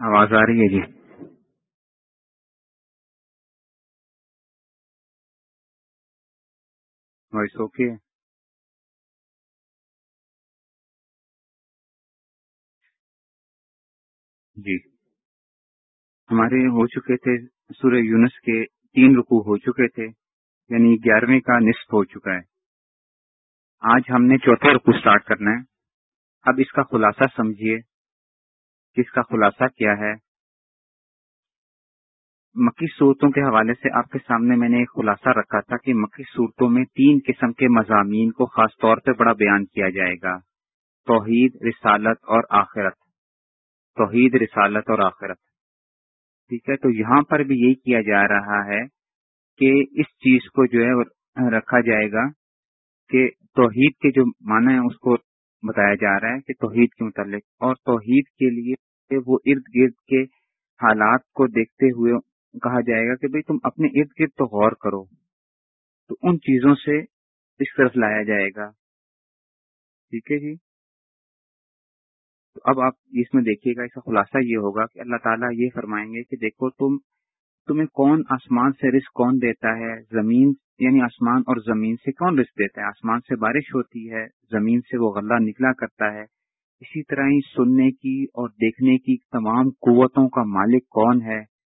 آواز آ رہی ہے جی۔ وائس اوکے جی۔ ہمارے ہو چکے تھے سورہ یونس کے تین رکو ہو چکے تھے یعنی گیارہویں کا نصف ہو چکا ہے۔ آج ہم نے چوتھا رکو سٹارٹ کرنا ہے۔ اب اس کا خلاصہ سمجھیے۔ کہ اس کا خلاصہ کیا ہے؟ مکی صورتوں کے حوالے سے آپ کے سامنے میں نے ایک خلاصہ رکھا تھا کہ مکی صورتوں میں تین قسم کے مضامین کو خاص طور پہ بڑا بیان کیا جائے گا۔ توحید، رسالت اور آخرت۔ توحید، رسالت اور آخرت۔ ٹھیک ہے، تو یہاں پر بھی یہی کیا جا رہا ہے کہ اس چیز کو جو ہے رکھا جائے گا کہ توحید کے جو معنی ہے اس کو بتایا جا رہا ہے کہ توحید کے متعلق، اور توحید کے لیے وہ ارد گرد کے حالات کو دیکھتے ہوئے کہا جائے گا کہ بھئی تم اپنے ارد گرد تو غور کرو، تو ان چیزوں سے اس طرف لایا جائے گا۔ ٹھیک ہے جی؟ تو اب آپ اس میں دیکھیے گا، اس کا خلاصہ یہ ہوگا کہ اللہ تعالیٰ یہ فرمائیں گے کہ دیکھو تم تمہیں کون آسمان سے رزق کون دیتا ہے؟ زمین یعنی آسمان اور زمین سے کون رزق دیتا ہے؟ آسمان سے بارش ہوتی ہے، زمین سے وہ غلہ نکلا کرتا ہے۔ اسی طرح ہی سننے کی اور دیکھنے کی تمام قوتوں کا مالک کون ہے؟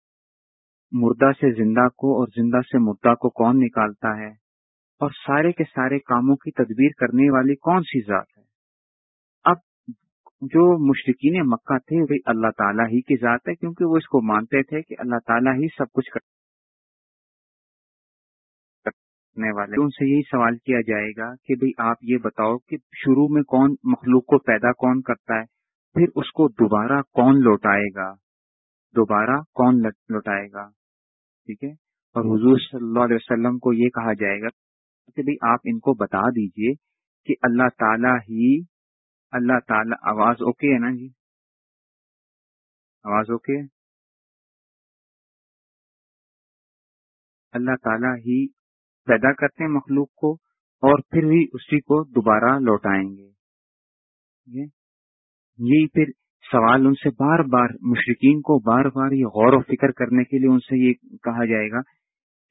مردہ سے زندہ کو اور زندہ سے مردہ کو کون نکالتا ہے؟ اور سارے کے سارے کاموں کی تدبیر کرنے والی کون سی ذات؟ جو مشرقین مکہ تھے وہی اللہ تعالیٰ ہی کی ذات ہے، کیونکہ وہ اس کو مانتے تھے کہ اللہ تعالیٰ ہی سب کچھ کرنے والے ان سے یہی سوال کیا جائے گا کہ بھئی آپ یہ بتاؤ کہ شروع میں کون مخلوق کو پیدا کون کرتا ہے، پھر اس کو دوبارہ کون لوٹائے گا؟ دوبارہ کون لوٹائے گا؟ ٹھیک ہے؟ اور حضور صلی اللہ علیہ وسلم کو یہ کہا جائے گا کہ بھائی آپ ان کو بتا دیجیے کہ اللہ تعالی ہی اللہ تعالی، آواز اوکے ہے نا جی؟ آواز اوکے ہے؟ اللہ تعالی ہی پیدا کرتے ہیں مخلوق کو اور پھر بھی اسی کو دوبارہ لوٹائیں گے۔ یہی پھر سوال ان سے بار بار مشرقین کو بار بار یہ غور و فکر کرنے کے لیے ان سے یہ کہا جائے گا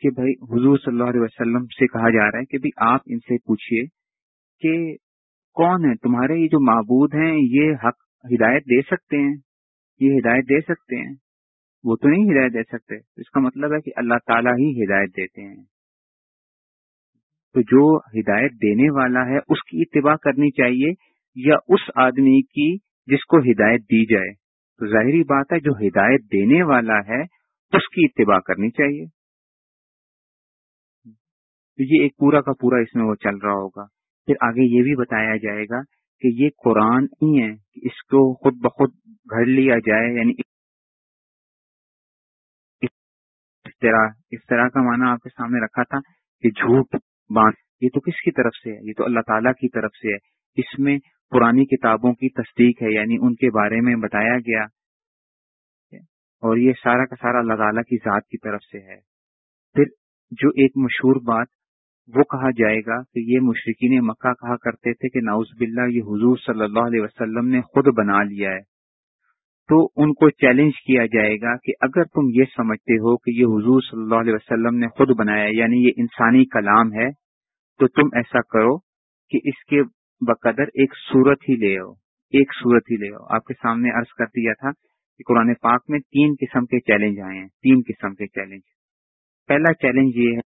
کہ بھائی حضور صلی اللہ علیہ وسلم سے کہا جا رہا ہے کہ بھائی آپ ان سے پوچھئے کہ کون ہے تمہارے یہ جو معبود ہیں، یہ حق ہدایت دے سکتے ہیں؟ یہ ہدایت دے سکتے ہیں؟ وہ تو نہیں ہدایت دے سکتے۔ اس کا مطلب ہے کہ اللہ تعالیٰ ہی ہدایت دیتے ہیں۔ تو جو ہدایت دینے والا ہے، اس کی اتباع کرنی چاہیے، یا اس آدمی کی جس کو ہدایت دی جائے۔ تو ظاہری بات ہے، جو ہدایت دینے والا ہے، اس کی اتباع کرنی چاہیے۔ تو یہ ایک پورا کا پورا اس میں وہ چل رہا ہوگا۔ پھر آگے یہ بھی بتایا جائے گا کہ یہ قرآن ہی ہے کہ اس کو خود بخود گھڑ لیا جائے یعنی اس طرح اس طرح کا معنی آپ کے سامنے رکھا تھا کہ جھوٹ باندھ، یہ تو کس کی طرف سے ہے؟ یہ تو اللہ تعالیٰ کی طرف سے ہے۔ اس میں پرانی کتابوں کی تصدیق ہے یعنی ان کے بارے میں بتایا گیا اور یہ سارا کا سارا اللہ تعالیٰ کی ذات کی طرف سے ہے۔ پھر جو ایک مشہور بات وہ کہا جائے گا کہ یہ مشرقین مکہ کہا کرتے تھے کہ ناؤز باللہ یہ حضور صلی اللہ علیہ وسلم نے خود بنا لیا ہے۔ تو ان کو چیلنج کیا جائے گا کہ اگر تم یہ سمجھتے ہو کہ یہ حضور صلی اللہ علیہ وسلم نے خود بنایا یعنی یہ انسانی کلام ہے، تو تم ایسا کرو کہ اس کے بقدر ایک صورت ہی لے آؤ، ایک صورت ہی لے آؤ۔ آپ کے سامنے عرض کر دیا تھا کہ قرآن پاک میں تین قسم کے چیلنج آئے ہیں، تین قسم کے چیلنج پہلا چیلنج یہ ہے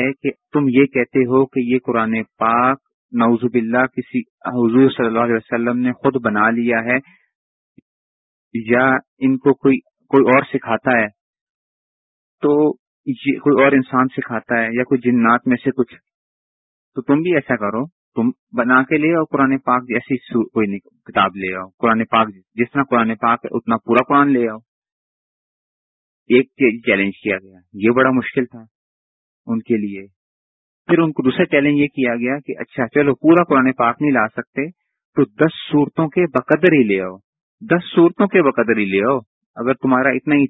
کہ تم یہ کہتے ہو کہ یہ قرآن پاک نوز باللہ کسی حضور صلی اللہ علیہ وسلم نے خود بنا لیا ہے یا ان کو کوئی کوئی اور سکھاتا ہے؟ تو یہ کوئی اور انسان سکھاتا ہے یا کوئی جنات میں سے کچھ؟ تو تم بھی ایسا کرو، تم بنا کے لے آؤ قرآن پاک جیسی کوئی کتاب لے آؤ، قرآن پاک، جس طرح قرآن پاک ہے، اتنا پورا قرآن لے آؤ۔ ایک چیلنج کیا گیا، یہ بڑا مشکل تھا۔ ان کے لیے۔ پھر ان کو دوسرا چیلنج یہ کیا گیا کہ اچھا چلو پورا قرآن پاک نہیں لا سکتے، تو دس صورتوں کے بقدر ہی لے آؤ۔ دس صورتوں کے بقدر ہی لے آؤ۔ اگر تمہارا اتنا ہی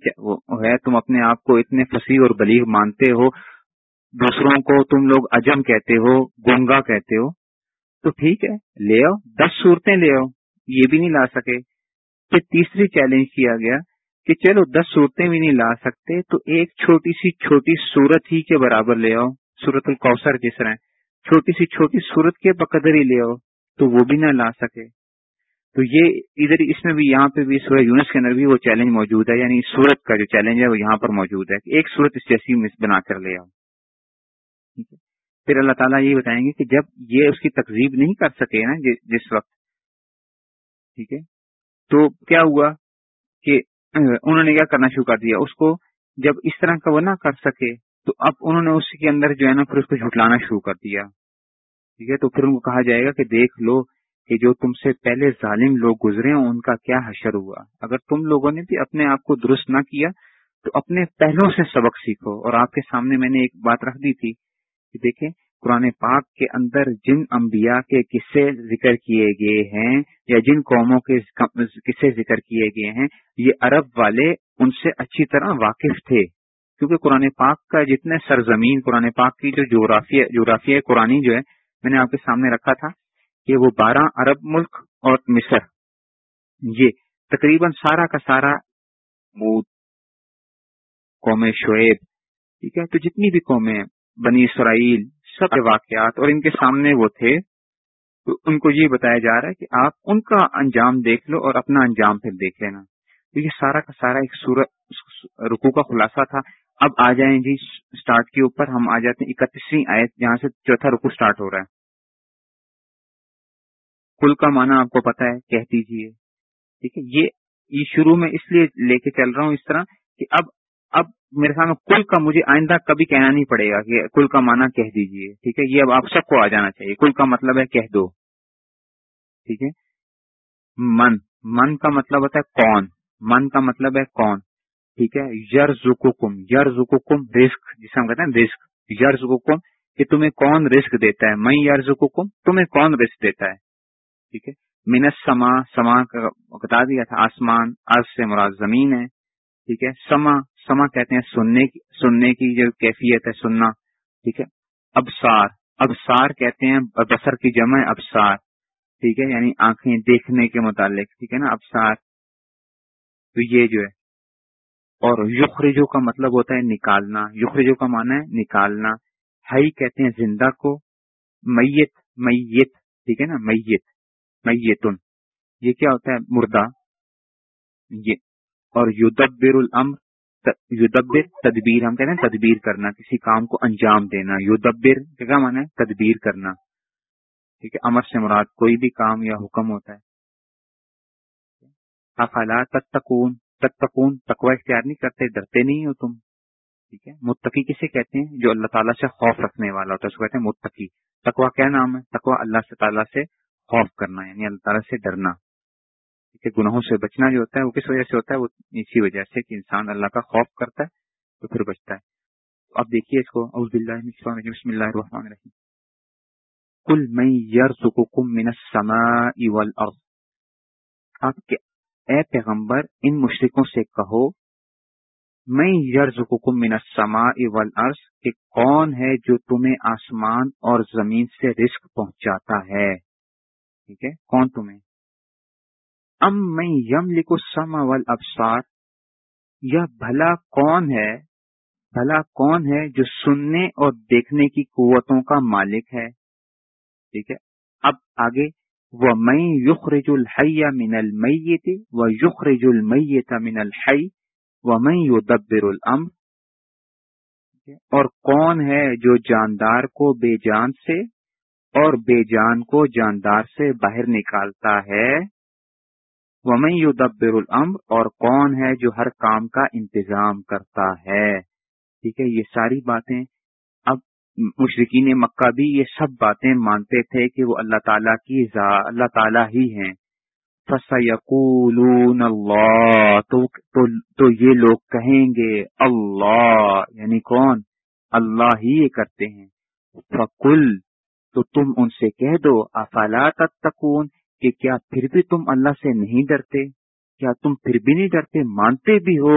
ہے، تم اپنے آپ کو اتنے فصیح اور بلیغ مانتے ہو، دوسروں کو تم لوگ اجم کہتے ہو، گنگا کہتے ہو، تو ٹھیک ہے، لے آؤ۔ دس صورتیں لے آؤ۔ یہ بھی نہیں لا سکے۔ پھر تیسری چیلنج کیا گیا کہ چلو دس صورتیں بھی نہیں لا سکتے، تو ایک چھوٹی سی چھوٹی صورت ہی کے برابر لے آؤ سورت القوثر جس طرح چھوٹی سی چھوٹی صورت کے بقدر ہی لے آؤ، تو وہ بھی نہ لا سکے۔ تو یہ ادھر اس میں بھی، یہاں پہ بھی، سورہ یونس کے اندر بھی وہ چیلنج موجود ہے یعنی سورت کا جو چیلنج ہے وہ یہاں پر موجود ہے۔ ایک سورت اس جیسی بنا کر لے آؤ۔ ٹھیک ہے۔ پھر اللہ تعالیٰ یہ بتائیں گے کہ جب یہ اس کی تقزیب نہیں کر سکے نا، جس وقت۔ ٹھیک ہے۔ تو کیا ہوا کہ انہوں نے کیا کرنا شروع کر دیا، اس کو جب اس طرح کا وہ نہ کر سکے، تو اب انہوں نے اس کے اندر جو ہے نا پھر اس کو جھٹلانا شروع کر دیا۔ ٹھیک ہے، تو پھر ان کو کہا جائے گا کہ دیکھ لو کہ جو تم سے پہلے ظالم لوگ گزرے ہیں، ان کا کیا حشر ہوا۔ اگر تم لوگوں نے بھی اپنے آپ کو درست نہ کیا، تو اپنے پہلوں سے سبق سیکھو۔ اور آپ کے سامنے میں نے ایک بات رکھ دی تھی کہ دیکھیں قرآن پاک کے اندر جن انبیاء کے قصے ذکر کیے گئے ہیں یا جن قوموں کے قصے ذکر کیے گئے ہیں، یہ عرب والے ان سے اچھی طرح واقف تھے۔ کیونکہ قرآن پاک کا جتنے سرزمین، قرآن پاک کی جو جغرافیہ جغرافیہ قرآن جو ہے، میں نے آپ کے سامنے رکھا تھا کہ وہ بارہ عرب ملک اور مصر۔ یہ تقریباً سارا کا سارا مود، قوم شعیب، ٹھیک ہے؟ تو جتنی بھی قومیں بنی اسرائیل سب واقعات اور ان کے سامنے وہ تھے، تو ان کو یہ بتایا جا رہا ہے کہ آپ ان کا انجام دیکھ لو اور اپنا انجام پھر دیکھ لینا۔ تو یہ سارا کا سارا ایک سورت رکو کا خلاصہ تھا۔ اب آ جائیں جی اسٹارٹ کے اوپر ہم آ جاتے ہیں، اکتیسویں آیت جہاں سے چوتھا رکو اسٹارٹ ہو رہا ہے۔ کل کا معنی آپ کو پتا ہے، کہہ دیجیے ٹھیک ہے یہ شروع میں اس لیے لے کے چل رہا ہوں اس طرح کہ اب اب میرے سامنے کل کا مجھے آئندہ کبھی کہنا نہیں پڑے گا کہ کل کا معنی کہہ دیجیے، ٹھیک ہے؟ یہ اب آپ سب کو آ جانا چاہیے۔ کل کا مطلب ہے کہہ دو۔ ٹھیک ہے؟ من۔ من کا مطلب ہوتا ہے کون۔ من کا مطلب ہے کون۔ ٹھیک ہے؟ یر زکم یر زکم رسک جسے ہم کہتے ہیں رسک یر زکم کہ تمہیں کون رسک دیتا ہے؟ میں یر زکم تمہیں کون رسک دیتا ہے؟ ٹھیک ہے؟ منت سما سما کا بتا دیا تھا، آسمان آج سے مراد زمین ہے۔ ٹھیک ہے؟ سما سما کہتے ہیں سننے کی سننے کی جو کیفیت ہے، سننا، ٹھیک ہے؟ ابسار ابسار کہتے ہیں بسر کی جمع ابسار ٹھیک ہے؟ یعنی آنکھیں دیکھنے کے متعلق، ٹھیک ہے نا؟ ابسار تو یہ جو ہے، اور یخرجو کا مطلب ہوتا ہے نکالنا، یخرجو کا معنی ہے نکالنا، ہائی کہتے ہیں زندہ کو، میت میت، ٹھیک ہے نا؟ میت، میتن، یہ کیا ہوتا ہے؟ مردہ، یہ اور یدبر الامر یدبر تدبیر ہم کہتے ہیں تدبیر کرنا، کسی کام کو انجام دینا، یدبر کیا مانا ہے؟ تدبیر کرنا۔ ٹھیک ہے، امر سے مراد کوئی بھی کام یا حکم ہوتا ہے۔ افلا تتقون تتقون، تقوی اختیار نہیں کرتے، ڈرتے نہیں ہو تم۔ ٹھیک ہے، متقی کسے کہتے ہیں؟ جو اللہ تعالیٰ سے خوف رکھنے والا ہوتا ہے، اس کو کہتے ہیں متقی۔ تقوا کیا نام ہے؟ تقوا اللہ سے تعالیٰ سے خوف کرنا یعنی اللہ تعالیٰ سے ڈرنا۔ کہ گناہوں سے بچنا جو ہوتا ہے وہ کس وجہ سے ہوتا ہے؟ وہ اسی وجہ سے کہ انسان اللہ کا خوف کرتا ہے تو پھر بچتا ہے۔ تو اب دیکھیے اس کو، اعوذ باللہ بسم اللہ الرحمن الرحیم۔ کل من یرزقکم من السماء والارض۔ آپ کے اے پیغمبر، ان مشرکوں سے کہو میں یرزقکم من السماء والارض، کہ کون ہے جو تمہیں آسمان اور زمین سے رزق پہنچاتا ہے؟ ٹھیک ہے؟ کون تمہیں؟ ام میں یم لکھو سم اول ابسار بھلا کون ہے؟ بھلا کون ہے جو سننے اور دیکھنے کی قوتوں کا مالک ہے؟ ٹھیک ہے، اب آگے وہ میں یخرج الحیہ من المیت و یخرج المیت من الحی و میں یو دبر اور کون ہے جو جاندار کو بے جان سے اور بے جان کو جاندار سے باہر نکالتا ہے؟ ومن یدبر الامر اور کون ہے جو ہر کام کا انتظام کرتا ہے؟ ٹھیک ہے یہ ساری باتیں۔ اب مشرقین مکہ بھی یہ سب باتیں مانتے تھے کہ وہ اللہ تعالیٰ کی اللہ تعالیٰ ہی ہیں۔ فسیقولون اللہ تو, تو, تو یہ لوگ کہیں گے اللہ یعنی کون؟ اللہ ہی یہ کرتے ہیں۔ فکل تو تم ان سے کہہ دو افلا تتقون؟ کہ کیا پھر بھی تم اللہ سے نہیں ڈرتے؟ کیا تم پھر بھی نہیں ڈرتے؟ مانتے بھی ہو؟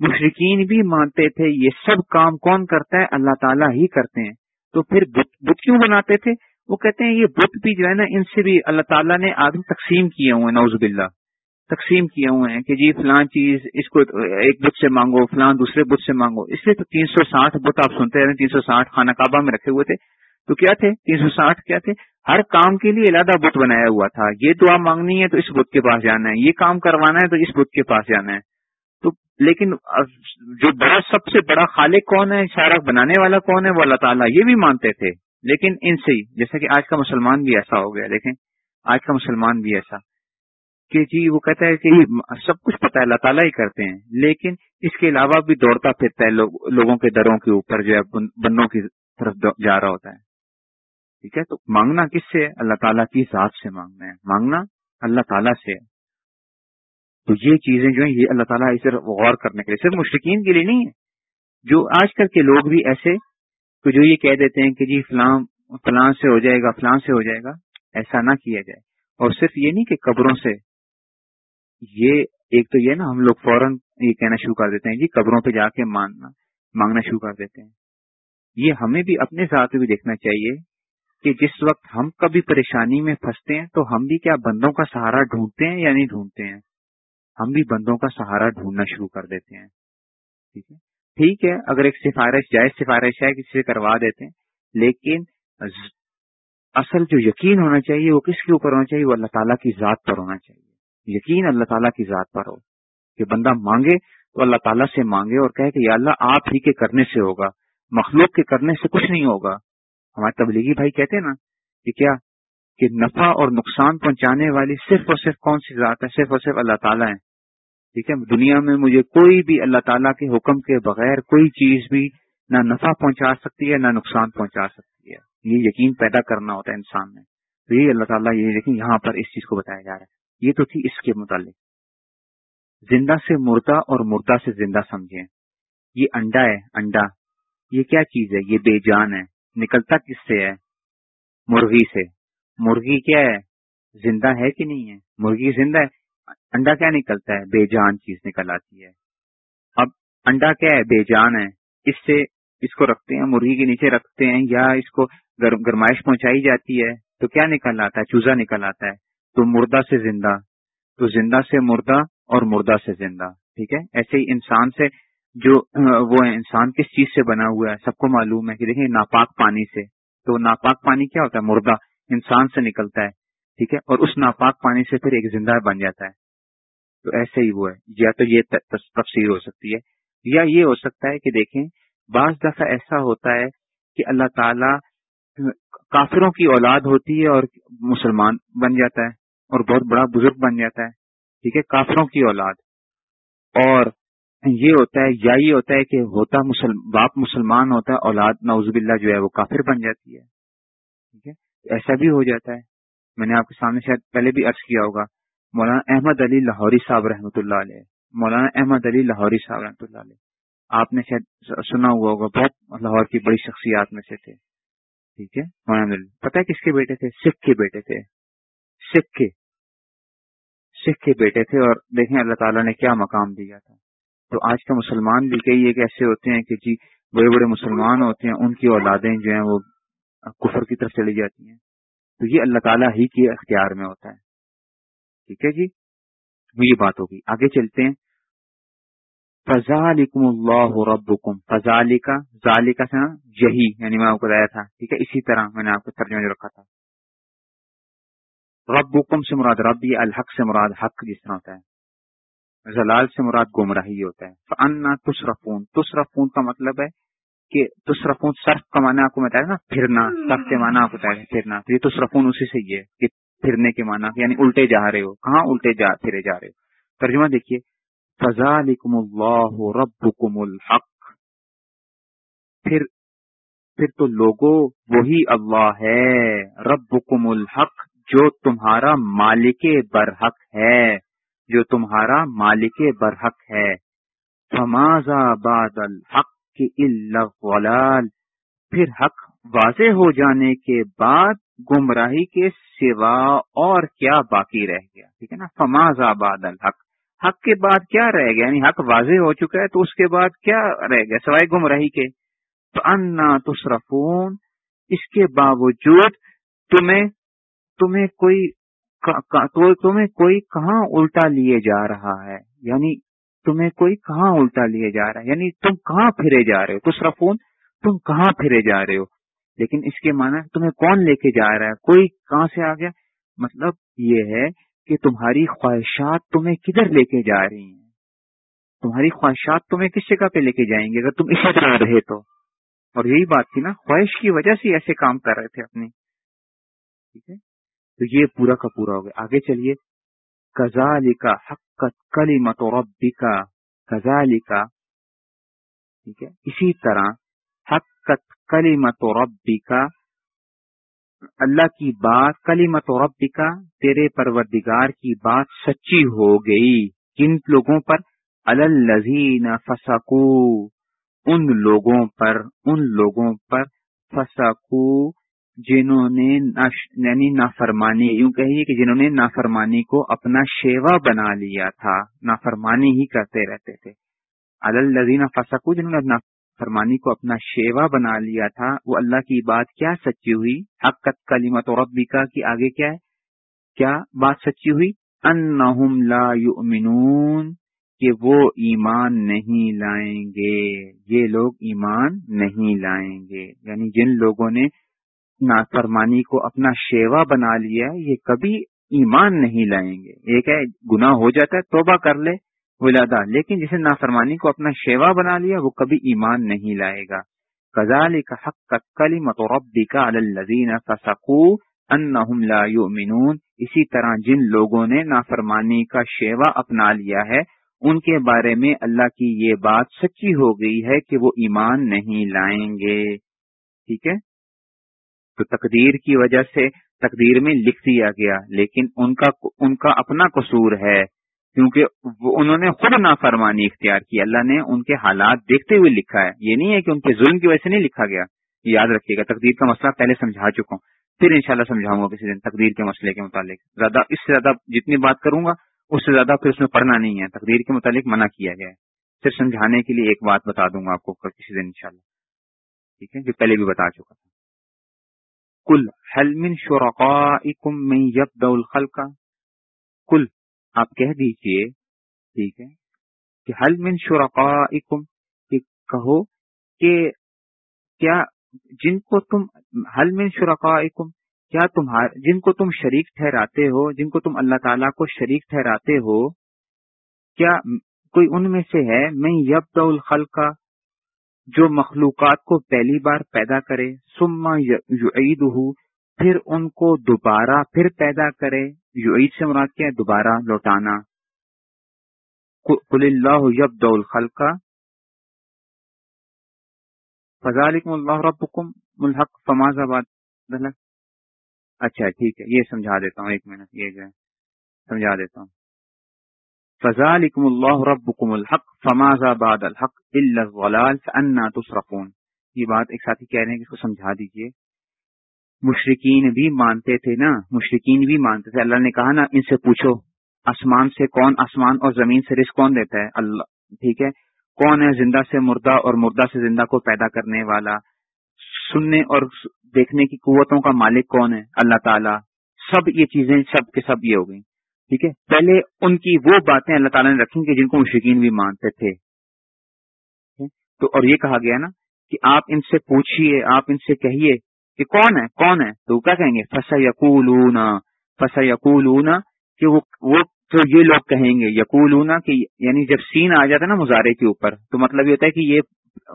مشرقین بھی مانتے تھے، یہ سب کام کون کرتا ہے؟ اللہ تعالیٰ ہی کرتے ہیں۔ تو پھر بت کیوں بناتے تھے؟ وہ کہتے ہیں یہ بت بھی جو ہے نا، ان سے بھی اللہ تعالیٰ نے آدمی تقسیم کیے ہوئے نوز باللہ۔ تقسیم کیے ہوئے ہیں کہ جی فلاں چیز اس کو ایک بت سے مانگو فلاں دوسرے بت سے مانگو۔ اس لیے تو تین سو ساٹھ بت آپ سنتے رہے تین سو ساٹھ خانہ کعبہ میں رکھے ہوئے تھے۔ تو کیا تھے؟ تین سو ساٹھ کیا تھے؟ ہر کام کے لیے علیحدہ بت بنایا ہوا تھا۔ یہ دعا مانگنی ہے تو اس بت کے پاس جانا ہے۔ یہ کام کروانا ہے تو اس بت کے پاس جانا ہے۔ تو لیکن جو بڑا سب سے بڑا خالق کون ہے؟ شارک بنانے والا کون ہے؟ وہ اللہ تعالیٰ یہ بھی مانتے تھے۔ لیکن ان سے ہی، جیسا کہ آج کا مسلمان بھی ایسا ہو گیا۔ دیکھیں، آج کا مسلمان بھی ایسا۔ کہ جی وہ کہتا ہے کہ سب کچھ پتا ہے، اللہ تعالیٰ ہی کرتے ہیں۔ لیکن اس کے علاوہ بھی دوڑتا پھرتا ہے لوگوں کے دروں کے اوپر جو ہے بندوں کی طرف جا رہا ہوتا ہے۔ ٹھیک ہے؟ تو مانگنا کس سے اللہ تعالیٰ کی ذات سے مانگنا ہے۔ مانگنا اللہ تعالیٰ سے تو یہ چیزیں جو ہیں، یہ اللہ تعالیٰ اسے غور کرنے کے لیے، صرف مشرقین کے لیے نہیں ہے۔ جو آج کل کے لوگ بھی ایسے تو جو یہ کہہ دیتے ہیں کہ جی فلاں فلاں سے ہو جائے گا، فلاں سے ہو جائے گا، ایسا نہ کیا جائے۔ اور صرف یہ نہیں کہ قبروں سے۔ یہ ایک تو یہ نا، ہم لوگ فوراً یہ کہنا شروع کر دیتے ہیں جی قبروں پہ جا کے ماننا، مانگنا شروع کر دیتے ہیں۔ یہ ہمیں بھی اپنے ساتھ بھی دیکھنا چاہیے۔ کہ جس وقت ہم کبھی پریشانی میں پھنستے ہیں تو ہم بھی کیا بندوں کا سہارا ڈھونڈتے ہیں یا نہیں ڈھونڈتے ہیں؟ ہم بھی بندوں کا سہارا ڈھونڈنا شروع کر دیتے ہیں۔ ٹھیک ہے؟ ٹھیک ہے، اگر ایک سفارش جائز سفارش ہے، کسی سے کروا دیتے ہیں، لیکن اصل جو یقین ہونا چاہیے، وہ کس کے اوپر ہونا چاہیے؟ وہ اللہ تعالیٰ کی ذات پر ہونا چاہیے۔ یقین اللہ تعالیٰ کی ذات پر ہو۔ کہ بندہ مانگے تو اللہ تعالیٰ سے مانگے اور کہے کہ یا اللہ آپ ہی کے کرنے سے ہوگا، مخلوق کے کرنے سے کچھ نہیں ہوگا۔ ہمارے تبلیغی بھائی کہتے ہیں نا کہ کیا کہ نفع اور نقصان پہنچانے والی صرف اور صرف کون سی ذات ہے؟ صرف اور صرف اللہ تعالیٰ ہے۔ ٹھیک ہے؟ دنیا میں مجھے کوئی بھی اللہ تعالیٰ کے حکم کے بغیر کوئی چیز بھی نہ نفع پہنچا سکتی ہے، نہ نقصان پہنچا سکتی ہے۔ یہ یقین پیدا کرنا ہوتا ہے انسان میں۔ تو یہ اللہ تعالیٰ یہ لیکن یہاں پر اس چیز کو بتایا جا رہا ہے۔ یہ تو تھی اس کے متعلق۔ زندہ سے مردہ اور مردہ سے زندہ سمجھیں۔ یہ انڈا ہے، انڈا۔ یہ کیا چیز ہے؟ یہ بے جان ہے۔ نکلتا کس سے ہے؟ مرغی سے۔ مرغی کیا ہے؟ زندہ ہے کہ نہیں ہے؟ مرغی زندہ ہے۔ انڈا کیا نکلتا ہے؟ بے جان چیز نکل آتی ہے۔ اب انڈا کیا ہے؟ بے جان ہے۔ اس سے اس کو رکھتے ہیں، مرغی کے نیچے رکھتے ہیں یا اس کو گرمائش پہنچائی جاتی ہے تو کیا نکل آتا ہے؟ چوزا نکل آتا ہے۔ تو مردہ سے زندہ۔ تو زندہ سے مردہ اور مردہ سے زندہ۔ ٹھیک ہے؟ ایسے ہی انسان سے جو وہ ہے انسان کس چیز سے بنا ہوا ہے، سب کو معلوم ہے کہ دیکھیں ناپاک پانی سے۔ تو ناپاک پانی کیا ہوتا ہے؟ مردہ انسان سے نکلتا ہے، ٹھیک ہے؟ اور اس ناپاک پانی سے پھر ایک زندہ بن جاتا ہے۔ تو ایسے ہی وہ ہے۔ یا تو یہ تفصیل ہو سکتی ہے۔ یا یہ ہو سکتا ہے کہ دیکھیں بعض دفعہ ایسا ہوتا ہے کہ اللہ تعالی کافروں کی اولاد ہوتی ہے اور مسلمان بن جاتا ہے اور بہت بڑا بزرگ بن جاتا ہے، ٹھیک ہے؟ کافروں کی اولاد۔ اور یہ ہوتا ہے، یا یہ ہوتا ہے کہ ہوتا مسلم، باپ مسلمان ہوتا ہے، اولاد نوزب اللہ جو ہے وہ کافر بن جاتی ہے۔ ٹھیک ہے؟ ایسا بھی ہو جاتا ہے۔ میں نے آپ کے سامنے شاید پہلے بھی عرض کیا ہوگا، مولانا احمد علی لاہوری صاحب رحمۃ اللہ علیہ، مولانا احمد علی لاہوری صاحب رحمۃ اللہ علیہ، آپ نے شاید سنا ہوا ہوگا، بہت لاہور کی بڑی شخصیات میں سے تھے۔ ٹھیک ہے؟ مولانا پتہ ہے کس کے بیٹے تھے؟ سکھ کے بیٹے تھے۔ سکھ کے۔ سکھ کے بیٹے تھے اور دیکھیں اللہ تعالیٰ نے کیا مقام دیا تھا۔ تو آج کا مسلمان بھی کئی ایک ایسے ہوتے ہیں کہ جی بڑے بڑے مسلمان ہوتے ہیں، ان کی اولادیں جو ہیں وہ کفر کی طرف چلی جاتی ہیں۔ تو یہ اللہ تعالیٰ ہی کے اختیار میں ہوتا ہے۔ ٹھیک ہے جی؟ یہ بات ہوگی۔ آگے چلتے ہیں۔ فضالکم اللہ ربکم فضالکا ذالکا سے نا، یہی یعنی میں آپ کو بتایا تھا۔ ٹھیک ہے؟ اسی طرح میں نے آپ کو ترجمہ جو رکھا تھا۔ ربکم سے مراد رب، یہ الحق سے مراد حق جس طرح ہوتا ہے۔ زلال سے مراد گمراہی ہوتا ہے۔ فنا تصرفون تصرفون کا مطلب ہے کہ تصرفون صرف کا معنی آپ کو بتایا نا، پھرنا۔ صرف کے معنی آپ کو بتایا پھرنا۔ تو یہ تصرفون اسی سے یہ کہ پھرنے کے معنی یعنی الٹے جا رہے ہو۔ کہاں الٹے جا، پھرے جا رہے ہو؟ ترجمہ دیکھیے۔ فضالکم اللہ ربکم الحق۔ پھر پھر تو لوگوں، وہی اللہ ہے، ربکم الحق، جو تمہارا مالک برحق ہے۔ جو تمہارا مالک برحق ہے۔ فمازا باد الحق ولال پھر حق واضح ہو جانے کے بعد گمراہی کے سوا اور کیا باقی رہ گیا؟ ٹھیک ہے نا؟ فماز آباد الحق۔ حق کے بعد کیا رہ گیا؟ یعنی حق واضح ہو چکا ہے تو اس کے بعد کیا رہ گیا؟ سوائے گمراہی کے۔ تو انا تصرفون۔ اس کے باوجود تمہیں تمہیں کوئی تو تمہیں کوئی کہاں الٹا لیے جا رہا ہے؟ یعنی تمہیں کوئی کہاں الٹا لیے جا رہا ہے؟ یعنی تم کہاں پھرے جا رہے ہو؟ تو فون تم کہاں پھرے جا رہے ہو؟ لیکن اس کے معنی تمہیں کون لے کے جا رہا ہے؟ کوئی کہاں سے آ گیا؟ مطلب یہ ہے کہ تمہاری خواہشات تمہیں کدھر لے کے جا رہی ہیں؟ تمہاری خواہشات تمہیں کس جگہ پہ لے کے جائیں گے اگر تم اسی طرح رہے تو؟ اور یہی بات تھی نا، خواہش کی وجہ سے ایسے کام کر رہے تھے اپنے ٹھیک ہے؟ تو یہ پورا کا پورا ہو گیا۔ آگے چلیے۔ کزا لکھا حقت کلی متوربی کا کزا لکھا ٹھیک ہے۔ اسی طرح حقت کلی متوربی کا اللہ کی بات کلی متوربی کا تیرے پروردگار کی بات سچی ہو گئی۔ کن لوگوں پر؟ الزین فسکو ان لوگوں پر، ان لوگوں پر فسکو جنہوں نے یعنی نافرمانی، یوں کہیے کہ جنہوں نے نافرمانی کو اپنا شیوا بنا لیا تھا، نافرمانی ہی کرتے رہتے تھے۔ الزین فسکو جنہوں نے نافرمانی کو اپنا شیوا بنا لیا تھا، وہ اللہ کی بات کیا سچی ہوئی؟ حقت کلیمت و ربیکا کی آگے کیا ہے؟ کیا بات سچی ہوئی؟ ان لا یؤمنون، کہ وہ ایمان نہیں لائیں گے۔ یہ لوگ ایمان نہیں لائیں گے۔ یعنی جن لوگوں نے نافرمانی کو اپنا شیوا بنا لیا یہ کبھی ایمان نہیں لائیں گے۔ ایک ہے گناہ ہو جاتا ہے، توبہ کر لے، ولادہ۔ لیکن جسے نافرمانی کو اپنا شیوا بنا لیا، وہ کبھی ایمان نہیں لائے گا۔ کزال کا حق کلی متوربی کا الزین فسقو ان لا یؤمنون۔ اسی طرح جن لوگوں نے نافرمانی کا شیوا اپنا لیا ہے، ان کے بارے میں اللہ کی یہ بات سچی ہو گئی ہے کہ وہ ایمان نہیں لائیں گے۔ ٹھیک ہے؟ تو تقدیر کی وجہ سے تقدیر میں لکھ دیا گیا، لیکن ان کا ان کا اپنا قصور ہے، کیونکہ انہوں نے خود نافرمانی اختیار کی۔ اللہ نے ان کے حالات دیکھتے ہوئے لکھا ہے۔ یہ نہیں ہے کہ ان کے ظلم کی وجہ سے نہیں لکھا گیا۔ یاد رکھیے گا، تقدیر کا مسئلہ پہلے سمجھا چکا ہوں، پھر انشاءاللہ سمجھاؤں گا کسی دن تقدیر کے مسئلے کے متعلق۔ زیادہ اس سے زیادہ جتنی بات کروں گا، اس سے زیادہ پھر اس میں پڑھنا نہیں ہے۔ تقدیر کے متعلق منع کیا گیا ہے۔ صرف سمجھانے کے لیے ایک بات بتا دوں گا آپ کو کسی دن انشاءاللہ۔ ٹھیک ہے، جو پہلے بھی بتا چکا تھا۔ کل حلمن شرقا میں یب الخل کا کل آپ کہہ دیجیے، ٹھیک ہے، کہ حلمن شرقا کہ کہو کہ کیا جن کو تم حلمن شرقا کیا تمہار جن کو تم شریک ٹھہراتے ہو، جن کو تم اللہ تعالیٰ کو شریک ٹھہراتے ہو، کیا کوئی ان میں سے ہے؟ میں یب الخل کا جو مخلوقات کو پہلی بار پیدا کرے سما یعید پھر ان کو دوبارہ پھر پیدا کرے۔ یعید سے مراد کیا ہے؟ دوبارہ لوٹانا۔ کل اللہ یب الخل کا اللہ ربکم الحق فماز آباد اچھا ٹھیک ہے، یہ سمجھا دیتا ہوں، ایک منٹ، یہ جو ہے، سمجھا دیتا ہوں۔ فضال اللہ رب الحق فماز آباد الحق انا تصرفون یہ بات ایک ساتھی کہہ رہے ہیں کہ اس کو سمجھا دیجیے۔ مشرقین بھی مانتے تھے نا مشرقین بھی مانتے تھے۔ اللہ نے کہا نا، ان سے پوچھو، آسمان سے کون آسمان اور زمین سے رزق کون دیتا ہے؟ اللہ، ٹھیک ہے؟ کون ہے زندہ سے مردہ اور مردہ سے زندہ کو پیدا کرنے والا؟ سننے اور دیکھنے کی قوتوں کا مالک کون ہے؟ اللہ تعالیٰ۔ سب یہ چیزیں سب کے سب یہ ہو گئی ٹھیک ہے؟ پہلے ان کی وہ باتیں اللہ تعالیٰ نے رکھی کہ جن کو مشرقین بھی مانتے تھے۔ تو اور یہ کہا گیا نا کہ آپ ان سے پوچھیے آپ ان سے کہیے کہ کون ہے کون ہے؟ تو کیا کہیں گے؟ فسا یقول فسا یقول کہ وہ تو یہ لوگ کہیں گے یقول کہ یعنی جب سین آ جاتا ہے نا مظاہرے کے اوپر، تو مطلب یہ ہوتا ہے کہ یہ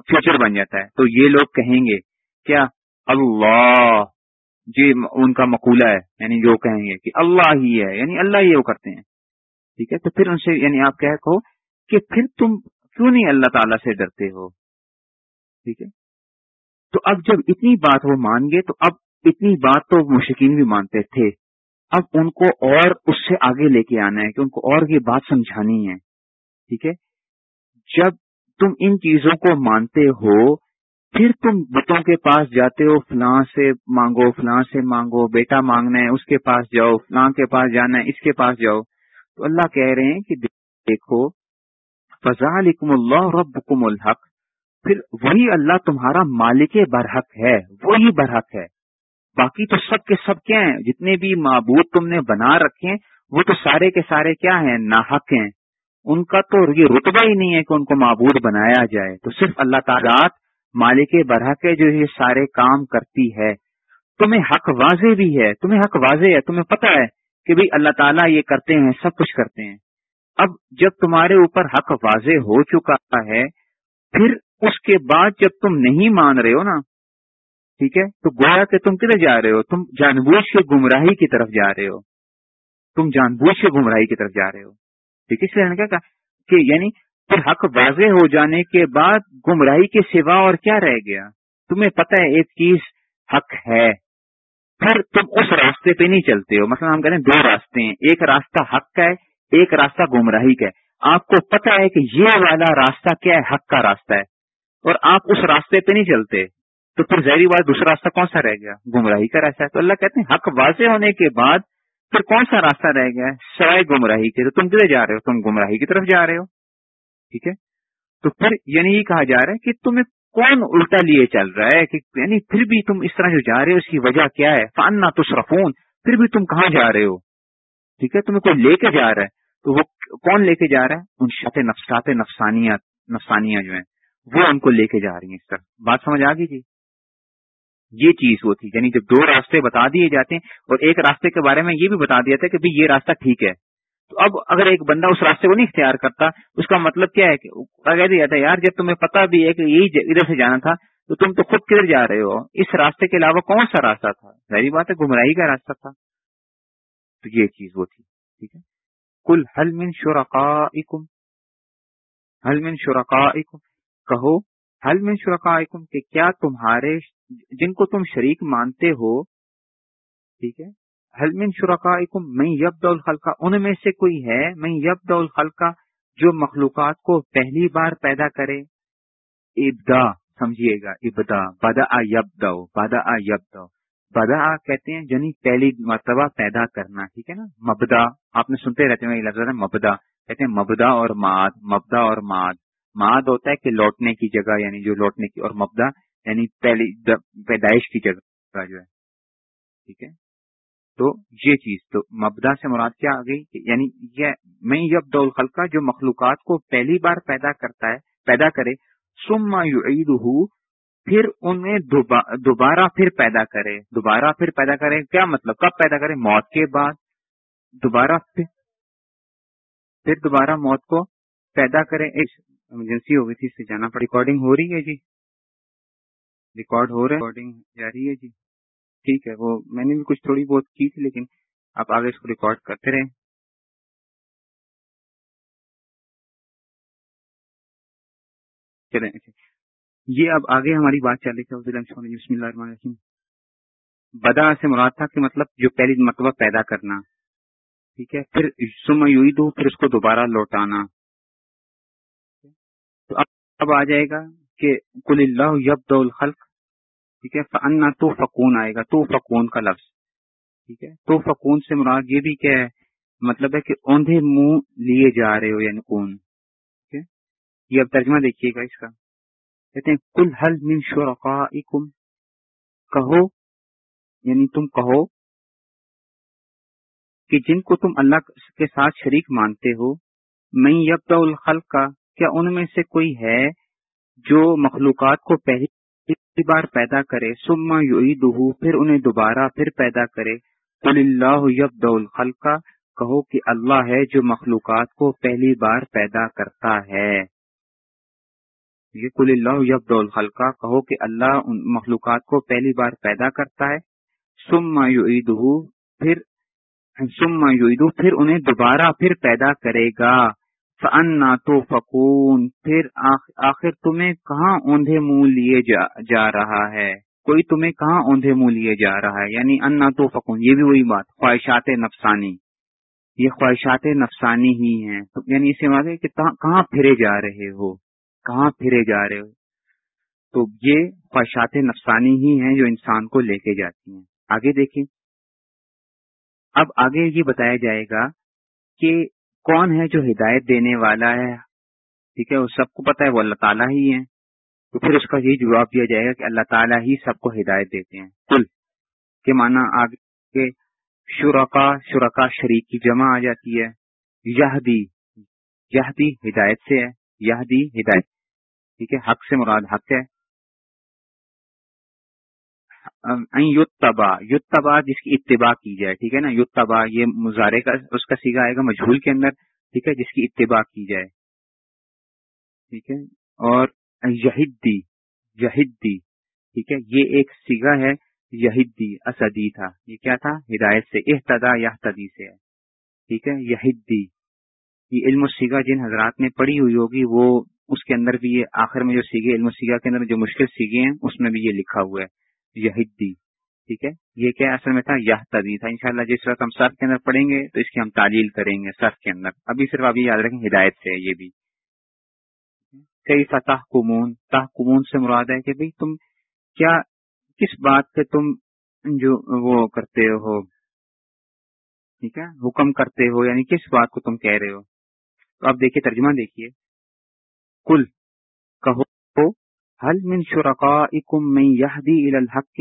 فیوچر بن جاتا ہے۔ تو یہ لوگ کہیں گے، کیا؟ اللہ جی ان کا مقولہ ہے یعنی جو کہیں گے کہ اللہ ہی ہے یعنی اللہ ہی وہ کرتے ہیں۔ ٹھیک ہے، تو پھر ان سے یعنی آپ کہہ کہو کہ پھر تم کیوں نہیں اللہ تعالی سے ڈرتے ہو؟ ٹھیک ہے۔ تو اب جب اتنی بات وہ مان گے تو اب اتنی بات تو مشکین بھی مانتے تھے۔ اب ان کو اور اس سے آگے لے کے آنا ہے کہ ان کو اور یہ بات سمجھانی ہے۔ ٹھیک ہے۔ جب تم ان چیزوں کو مانتے ہو پھر تم بتوں کے پاس جاتے ہو، فلاں سے مانگو، فلاں سے مانگو، بیٹا مانگنا ہے، اس کے پاس جاؤ، فلاں کے پاس جانا ہے، اس کے پاس جاؤ۔ تو اللہ کہہ رہے ہیں کہ دیکھو فضا لکم اللہ رب الحق۔ پھر وہی اللہ تمہارا مالک برحق ہے، وہی برحق ہے۔ باقی تو سب کے سب کیا ہیں؟ جتنے بھی معبود تم نے بنا رکھے ہیں، وہ تو سارے کے سارے کیا ہیں؟ ناحق ہیں۔ ان کا تو یہ رتبہ ہی نہیں ہے کہ ان کو معبود بنایا جائے۔ تو صرف اللہ تعالیٰ مالک برحق جو یہ سارے کام کرتی ہے۔ تمہیں حق واضح بھی ہے، تمہیں حق واضح ہے، تمہیں پتہ ہے کہ بھئی اللہ تعالیٰ یہ کرتے ہیں، سب کچھ کرتے ہیں۔ اب جب تمہارے اوپر حق واضح ہو چکا ہے، پھر اس کے بعد جب تم نہیں مان رہے ہو نا، ٹھیک ہے؟ تو گویا کہ تم کدھر جا رہے ہو؟ تم جان بوجھ کے گمراہی کی طرف جا رہے ہو۔ تم جان بوجھ کے گمراہی کی طرف جا رہے ہو۔ ٹھیک ہے، اس لیے کیا کہا کہ یعنی حق واضح ہو جانے کے بعد گمراہی کے سوا اور کیا رہ گیا؟ تمہیں پتہ ہے، ایک چیز حق ہے۔ پھر تم اس راستے پہ نہیں چلتے ہو۔ مثلا ہم کہتے ہیں دو راستے ہیں۔ ایک راستہ حق کا ہے، ایک راستہ گمراہی کا ہے۔ آپ کو پتا ہے کہ یہ والا راستہ کیا ہے، حق کا راستہ ہے۔ اور آپ اس راستے پہ نہیں چلتے۔ تو پھر ظاہری بات، دوسرا راستہ کون سا رہ گیا؟ گمراہی کا راستہ ہے۔ تو اللہ کہتے ہیں، حق واضح ہونے کے بعد پھر کون سا راستہ رہ گیا؟ سوائے گمراہی کے۔ تو تم کدھر جا رہے ہو؟ تم گمراہی کی طرف جا رہے ہو۔ ٹھیک ہے؟ تو پھر یعنی یہ کہا جا رہا ہے کہ تمہیں کون الٹا لیے چل رہا ہے کہ یعنی پھر بھی تم اس طرح جو جا رہے ہو، اس کی وجہ کیا ہے؟ فاننا تصرفون پھر بھی تم کہاں جا رہے ہو؟ ٹھیک ہے؟ تمہیں کوئی لے کے جا رہا ہے، تو وہ کون لے کے جا رہا ہے؟ ان شاط نفسات نفسانیات نفسانیاں جو ہیں، وہ ان کو لے کے جا رہی ہیں اس طرح۔ بات سمجھ آ گئی جی؟ یہ چیز وہ تھی یعنی جب دو راستے بتا دیے جاتے ہیں اور ایک راستے کے بارے میں یہ بھی بتا دیا تھا کہ یہ راستہ ٹھیک ہے۔ تو اب اگر ایک بندہ اس راستے کو نہیں اختیار کرتا، اس کا مطلب کیا ہے کہ کہہ دیا تھا، یار جب تمہیں پتا بھی ہے کہ یہی ادھر سے جانا تھا، تو تم تو خود کدھر جا رہے ہو؟ اس راستے کے علاوہ کون سا راستہ تھا؟ ظاہری بات ہے، گمراہی کا راستہ تھا۔ تو یہ چیز وہ تھی، ٹھیک ہے؟ کل حل من شرقا حل من شرقا کہو حل من کہ کیا تمہارے جن کو تم شریک مانتے ہو، ٹھیک ہے؟ حلمن شرکا میں یب الخلقہ ان میں سے کوئی ہے میں یب الخلقہ جو مخلوقات کو پہلی بار پیدا کرے؟ ابدا سمجھیے گا ابدا بدا یب دو بدا یب دو بدا کہتے ہیں یعنی پہلی مرتبہ پیدا کرنا، ٹھیک ہے نا؟ مبدا آپ نے سنتے رہتے ہیں لفظ مبدا کہتے ہیں مبدا اور ماد مبدا اور ماد ماد ہوتا ہے کہ لوٹنے کی جگہ یعنی جو لوٹنے کی اور مبدا یعنی پہلی، پیدائش کی جگہ جو ہے، ٹھیک ہے؟ تو یہ چیز، تو مبدا سے مراد کیا آ گئی یعنی یہ میں یب الخلقہ جو مخلوقات کو پہلی بار پیدا کرتا ہے، پیدا کرے سما یو پھر انہیں دوبارہ پھر پیدا کرے۔ دوبارہ پھر پیدا کرے، کیا مطلب؟ کب پیدا کرے؟ موت کے بعد۔ دوبارہ پھر پھر دوبارہ موت کو پیدا کرے۔ ایمرجنسی ہو گئی تھی، اس سے جانا پڑ ریکارڈنگ ہو رہی ہے جی۔ ریکارڈ ہو رہا ہے ریکارڈنگ جاری ہے جی۔ ٹھیک ہے، وہ میں نے بھی کچھ تھوڑی بہت کی تھی، لیکن آپ آگے اس کو ریکارڈ کرتے رہے چلیں اچھا۔ یہ اب آگے ہماری بات چل رہی بسم اللہ الرحمن الرحیم۔ بدا سے مراد تھا کہ مطلب جو پہلی مرتبہ پیدا کرنا۔ ٹھیک ہے، پھر سم یوئی دو پھر اس کو دوبارہ لوٹانا۔ تو اب آ جائے گا کہ کل اللہ یب الخلق ٹھیک ہے؟ فن تو فکون آئے گا تو فکون کا لفظ۔ ٹھیک ہے؟ تو فکون سے مراد یہ بھی کیا ہے مطلب ہے کہ اوندھے منہ لیے جا رہے ہو یعنی کون ٹھیک ہے؟ یہ اب ترجمہ دیکھیے گا اس کا۔ کہتے ہیں کل حل من شرقا کہو یعنی تم کہو کہ جن کو تم اللہ کے ساتھ شریک مانتے ہو میں یبدا الخلق؟ کا کیا ان میں سے کوئی ہے جو مخلوقات کو پہلی بار پیدا کرے سما یو پھر انہیں دوبارہ پھر پیدا کرے۔ قل اللہ یبد الخلقہ کہو کہ اللہ ہے جو مخلوقات کو پہلی بار پیدا کرتا ہے۔ یہ کل اللہ یبد الخلقہ کہو کہ اللہ ان مخلوقات کو پہلی بار پیدا کرتا ہے۔ سما یو پھر سما یو پھر انہیں دوبارہ پھر پیدا کرے گا۔ فن تو فکون پھر آخر تمہیں کہاں اوندھے منہ لیے جا رہا ہے؟ کوئی تمہیں کہاں اوندھے منہ لیے جا رہا ہے؟ یعنی انا تو فکون یہ بھی وہی بات، خواہشات نفسانی۔ یہ خواہشات نفسانی ہی ہیں۔ یعنی اسے بات ہے کہ کہاں پھرے جا رہے ہو؟ کہاں پھرے جا رہے ہو؟ تو یہ خواہشات نفسانی ہی ہیں جو انسان کو لے کے جاتی ہیں۔ آگے دیکھیں۔ اب آگے یہ بتایا جائے گا کہ کون ہے جو ہدایت دینے والا ہے؟ ٹھیک ہے، وہ سب کو پتا ہے، وہ اللہ تعالیٰ ہی ہے تو پھر اس کا یہی جواب دیا جائے گا کہ اللہ تعالیٰ ہی سب کو ہدایت دیتے ہیں۔ کل کے معنی آگے شرکا شرکا شریک کی جمع آ جاتی ہے۔ یہدی یہدی ہدایت سے ہے۔ یہدی ہدایت۔ ٹھیک ہے، حق سے مراد حق ہے۔ یتبا یتبا جس کی اتباع کی جائے، ٹھیک ہے نا؟ یتبا یہ مظاہرے کا، اس کا سیگا آئے گا مجھول کے اندر، ٹھیک ہے؟ جس کی اتباع کی جائے، ٹھیک ہے؟ اور یہدی یہدی، ٹھیک ہے؟ یہ ایک سیگا ہے، یہدی، اسدی تھا۔ یہ کیا تھا؟ ہدایت سے احتدا یا تدی سے ہے، ٹھیک ہے؟ یہدی۔ یہ علم سیگا جن حضرات نے پڑھی ہوئی ہوگی، وہ اس کے اندر بھی یہ آخر میں جو سیگے، علم سیگا کے اندر جو مشکل سیگے ہیں، اس میں بھی یہ لکھا ہوا ہے۔ یہدی ٹھیک ہے؟ یہ کیا اصل میں تھا؟ یہ تبھی تھا۔ انشاءاللہ جس وقت ہم سرف کے اندر پڑھیں گے تو اس کی ہم تعلیل کریں گے سرف کے اندر۔ ابھی صرف ابھی یاد رکھیں، ہدایت سے ہے یہ بھی۔ کئی فتح کمون تاہ کمون سے مراد ہے کہ بھئی تم کیا، کس بات پہ تم جو وہ کرتے ہو؟ ٹھیک ہے؟ حکم کرتے ہو یعنی کس بات کو تم کہہ رہے ہو؟ تو آپ دیکھیے، ترجمہ دیکھیے۔ کل کہو حل من شرکائکم من یہدی الحق؟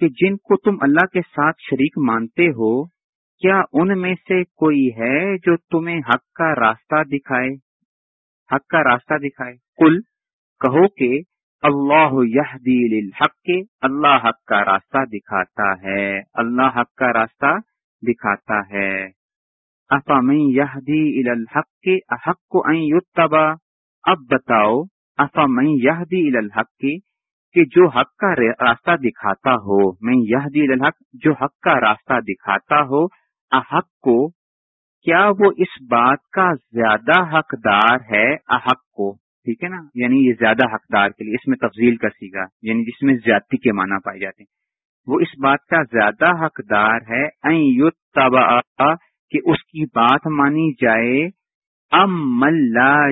کہ جن کو تم اللہ کے ساتھ شریک مانتے ہو، کیا ان میں سے کوئی ہے جو تمہیں حق کا راستہ دکھائے؟ حق کا راستہ دکھائے۔ کل کہو کہ اللہ یہدی للحق، اللہ حق کا راستہ دکھاتا ہے، اللہ حق کا راستہ دکھاتا ہے۔ افام یہدی الحق، احق کو یتبا اب بتاؤ افام یہدی الحق کے کہ جو حق کا راستہ دکھاتا ہو میں یہ دل الحق جو حق کا راستہ دکھاتا ہو، احق کو، کیا وہ اس بات کا زیادہ حقدار ہے؟ احق کو، ٹھیک ہے نا؟ یعنی یہ زیادہ حقدار کے لیے، اس میں تفضیل کا سیگا یعنی جس میں زیادتی کے معنی پائے جاتے ہیں۔ وہ اس بات کا زیادہ حقدار ہے کہ اس کی بات مانی جائے، ام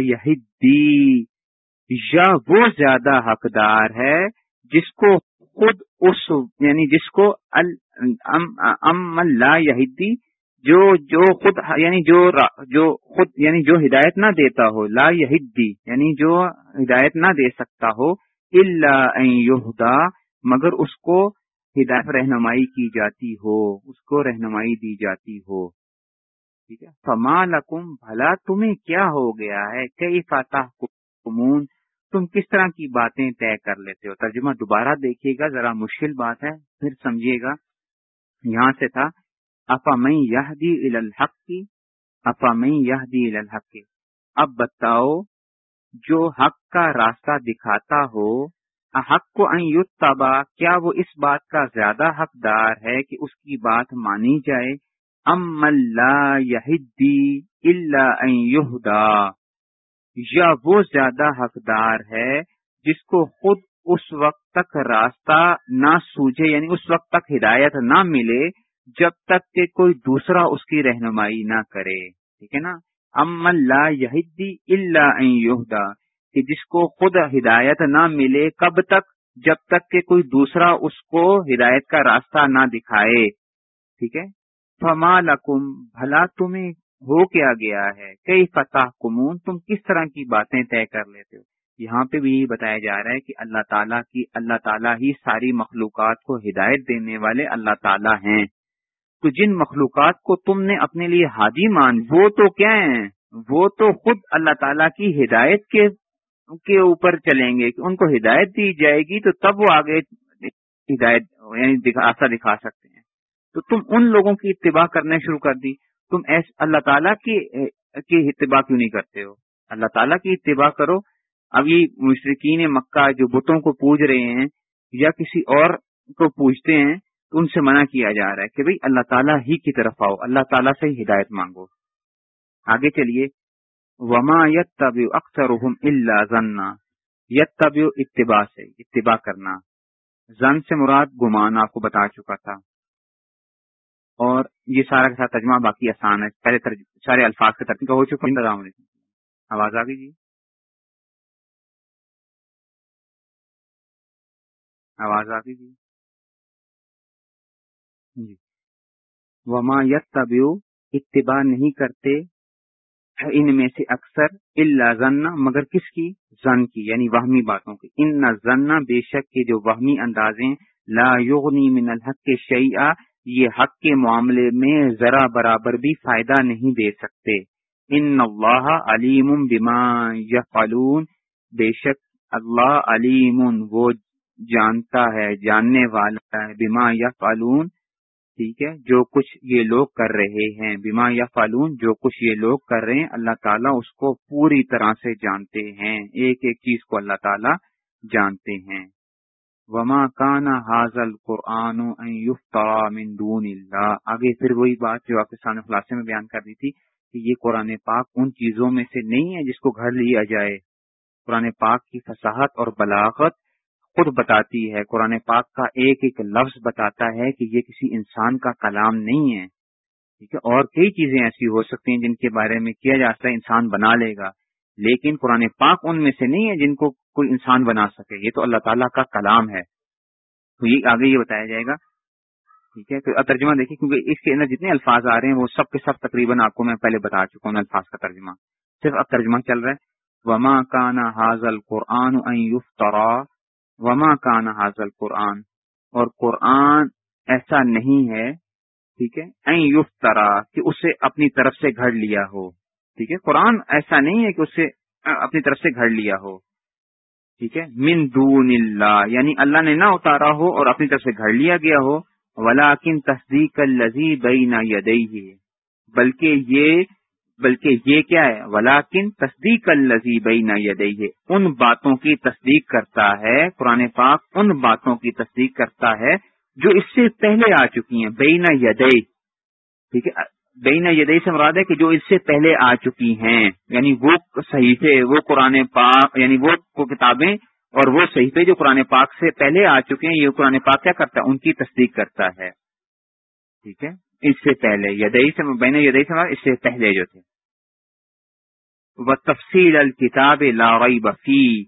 یہدی یا وہ زیادہ حقدار ہے جس کو خود اس یعنی جس کو ام لا یہدی، جو جو خود یعنی جو جو خود یعنی جو ہدایت نہ دیتا ہو، لا یہدی یعنی جو ہدایت نہ دے سکتا ہو اللہ مگر اس کو ہدایت، رہنمائی کی جاتی ہو، اس کو رہنمائی دی جاتی ہو۔ ٹھیک ہے؟ فما لکم، بھلا تمہیں کیا ہو گیا ہے؟ کئی فاتح کمون تم کس طرح کی باتیں طے کر لیتے ہو؟ ترجمہ دوبارہ دیکھیے گا، ذرا مشکل بات ہے، پھر سمجھیے گا۔ یہاں سے تھا افا میں یہ دی الحق کی افا میں یہ دی الحق۔ کی اب بتاؤ، جو حق کا راستہ دکھاتا ہو حق کو تبا کیا وہ اس بات کا زیادہ حقدار ہے کہ اس کی بات مانی جائے؟ ام اللہ یہدی اللہ یا وہ زیادہ حقدار ہے جس کو خود اس وقت تک راستہ نہ سوجے یعنی اس وقت تک ہدایت نہ ملے جب تک کہ کوئی دوسرا اس کی رہنمائی نہ کرے۔ ٹھیک ہے نا؟ ام اللہ یہدی اللہ کہ جس کو خود ہدایت نہ ملے کب تک؟ جب تک کہ کوئی دوسرا اس کو ہدایت کا راستہ نہ دکھائے۔ ٹھیک ہے؟ فما لکم، بھلا تمہیں ہو کیا گیا ہے؟ کئی فتح کمون تم کس طرح کی باتیں طے کر لیتے ہو؟ یہاں پہ بھی یہی بتایا جا رہا ہے کہ اللہ تعالیٰ کی، اللہ تعالیٰ ہی ساری مخلوقات کو ہدایت دینے والے اللہ تعالیٰ ہیں۔ تو جن مخلوقات کو تم نے اپنے لیے حاجی مان، وہ تو کیا ہیں؟ وہ تو خود اللہ تعالیٰ کی ہدایت کے کے اوپر چلیں گے۔ کہ ان کو ہدایت دی جائے گی تو تب وہ آگے ہدایت یعنی آسا دکھا سکتے ہیں۔ تو تم ان لوگوں کی اتباع کرنا شروع کر دی۔ تم ایس اللہ تعالیٰ کی اتباع کیوں نہیں کرتے ہو؟ اللہ تعالیٰ کی اتباع کرو۔ اب یہ مشرقین مکہ جو بتوں کو پوج رہے ہیں یا کسی اور کو پوجتے ہیں، تو ان سے منع کیا جا رہا ہے کہ بھئی اللہ تعالیٰ ہی کی طرف آؤ، اللہ تعالیٰ سے ہی ہدایت مانگو۔ آگے چلیے۔ وما یت طب اکثر اللہ ضنا یت طب اتباع سے، اتباع کرنا۔ زن سے مراد گمان، آپ کو بتا چکا تھا۔ اور یہ سارا کا سارا ترجمہ باقی آسان ہے۔ پہلے سارے الفاظ کا ترجمہ ہو چکا السلام علیکم۔ آواز آ گئی جی؟ آواز آ گئی جی؟ جی۔ وما یت طبیو اتباع نہیں کرتے۔ ان میں سے اکثر اللہ ضنا مگر کس کی؟ زن کی یعنی وہمی باتوں کی۔ ان نہ بے شک کے جو وہمی اندازیں لا یغنی من الحق شیئا یہ حق کے معاملے میں ذرا برابر بھی فائدہ نہیں دے سکتے۔ ان اللہ علیم بما یفعلون۔ بے شک اللہ علیم وہ جانتا ہے، جاننے والا ہے۔ بما یفعلون۔ ٹھیک ہے، جو کچھ یہ لوگ کر رہے ہیں۔ بیما یا فالون جو کچھ یہ لوگ کر رہے ہیں، اللہ تعالیٰ اس کو پوری طرح سے جانتے ہیں۔ ایک ایک چیز کو اللہ تعالیٰ جانتے ہیں۔ وما کانا حاضل قرآن من دون اللہ آگے پھر وہی بات جو آپ کے سامنے خلاصے میں بیان کر دی تھی کہ یہ قرآن پاک ان چیزوں میں سے نہیں ہے جس کو گھر لیا جائے۔ قرآن پاک کی فصاحت اور بلاغت خود بتاتی ہے۔ قرآن پاک کا ایک ایک لفظ بتاتا ہے کہ یہ کسی انسان کا کلام نہیں ہے۔ ٹھیک ہے؟ اور کئی چیزیں ایسی ہو سکتی ہیں جن کے بارے میں کیا جاتا ہے انسان بنا لے گا۔ لیکن قرآن پاک ان میں سے نہیں ہے جن کو کوئی انسان بنا سکے۔ یہ تو اللہ تعالیٰ کا کلام ہے۔ تو یہ آگے یہ بتایا جائے گا۔ ٹھیک ہے، تو ترجمہ دیکھیے، کیونکہ اس کے اندر جتنے الفاظ آ رہے ہیں، وہ سب کے سب تقریباً آپ کو میں پہلے بتا چکا ہوں، الفاظ کا ترجمہ۔ صرف اب ترجمہ چل رہا ہے۔ وما کانا حاضل قرآن وما کان حاضل قرآن اور قرآن ایسا نہیں ہے، ٹھیک ہے یوف طرح کہ اسے اپنی طرف سے گھڑ لیا ہو۔ ٹھیک ہے؟ قرآن ایسا نہیں ہے کہ اسے اپنی طرف سے گھڑ لیا ہو۔ ٹھیک ہے؟ من دون اللہ یعنی اللہ نے نہ اتارا ہو اور اپنی طرف سے گھڑ لیا گیا ہو۔ ولاکن تصدیق الزی بین یدئی بلکہ یہ بلکہ یہ کیا ہے؟ ولاکن تصدیق الزی بین یدئی ان باتوں کی تصدیق کرتا ہے، قرآن پاک ان باتوں کی تصدیق کرتا ہے جو اس سے پہلے آ چکی ہیں۔ بین یدئی ٹھیک ہے؟ بین یدئی سے مراد ہے کہ جو اس سے پہلے آ چکی ہیں یعنی وہ صحیفے، وہ قرآن پاک یعنی وہ کتابیں اور وہ صحیفے جو قرآن پاک سے پہلے آ چکے ہیں، یہ قرآن پاک کیا کرتا ہے؟ ان کی تصدیق کرتا ہے۔ ٹھیک ہے؟ اس سے پہلے یدئی سے بین یدئی سے اس سے پہلے جو تھے۔ وہ تفصیل الکتاب لارئی بفی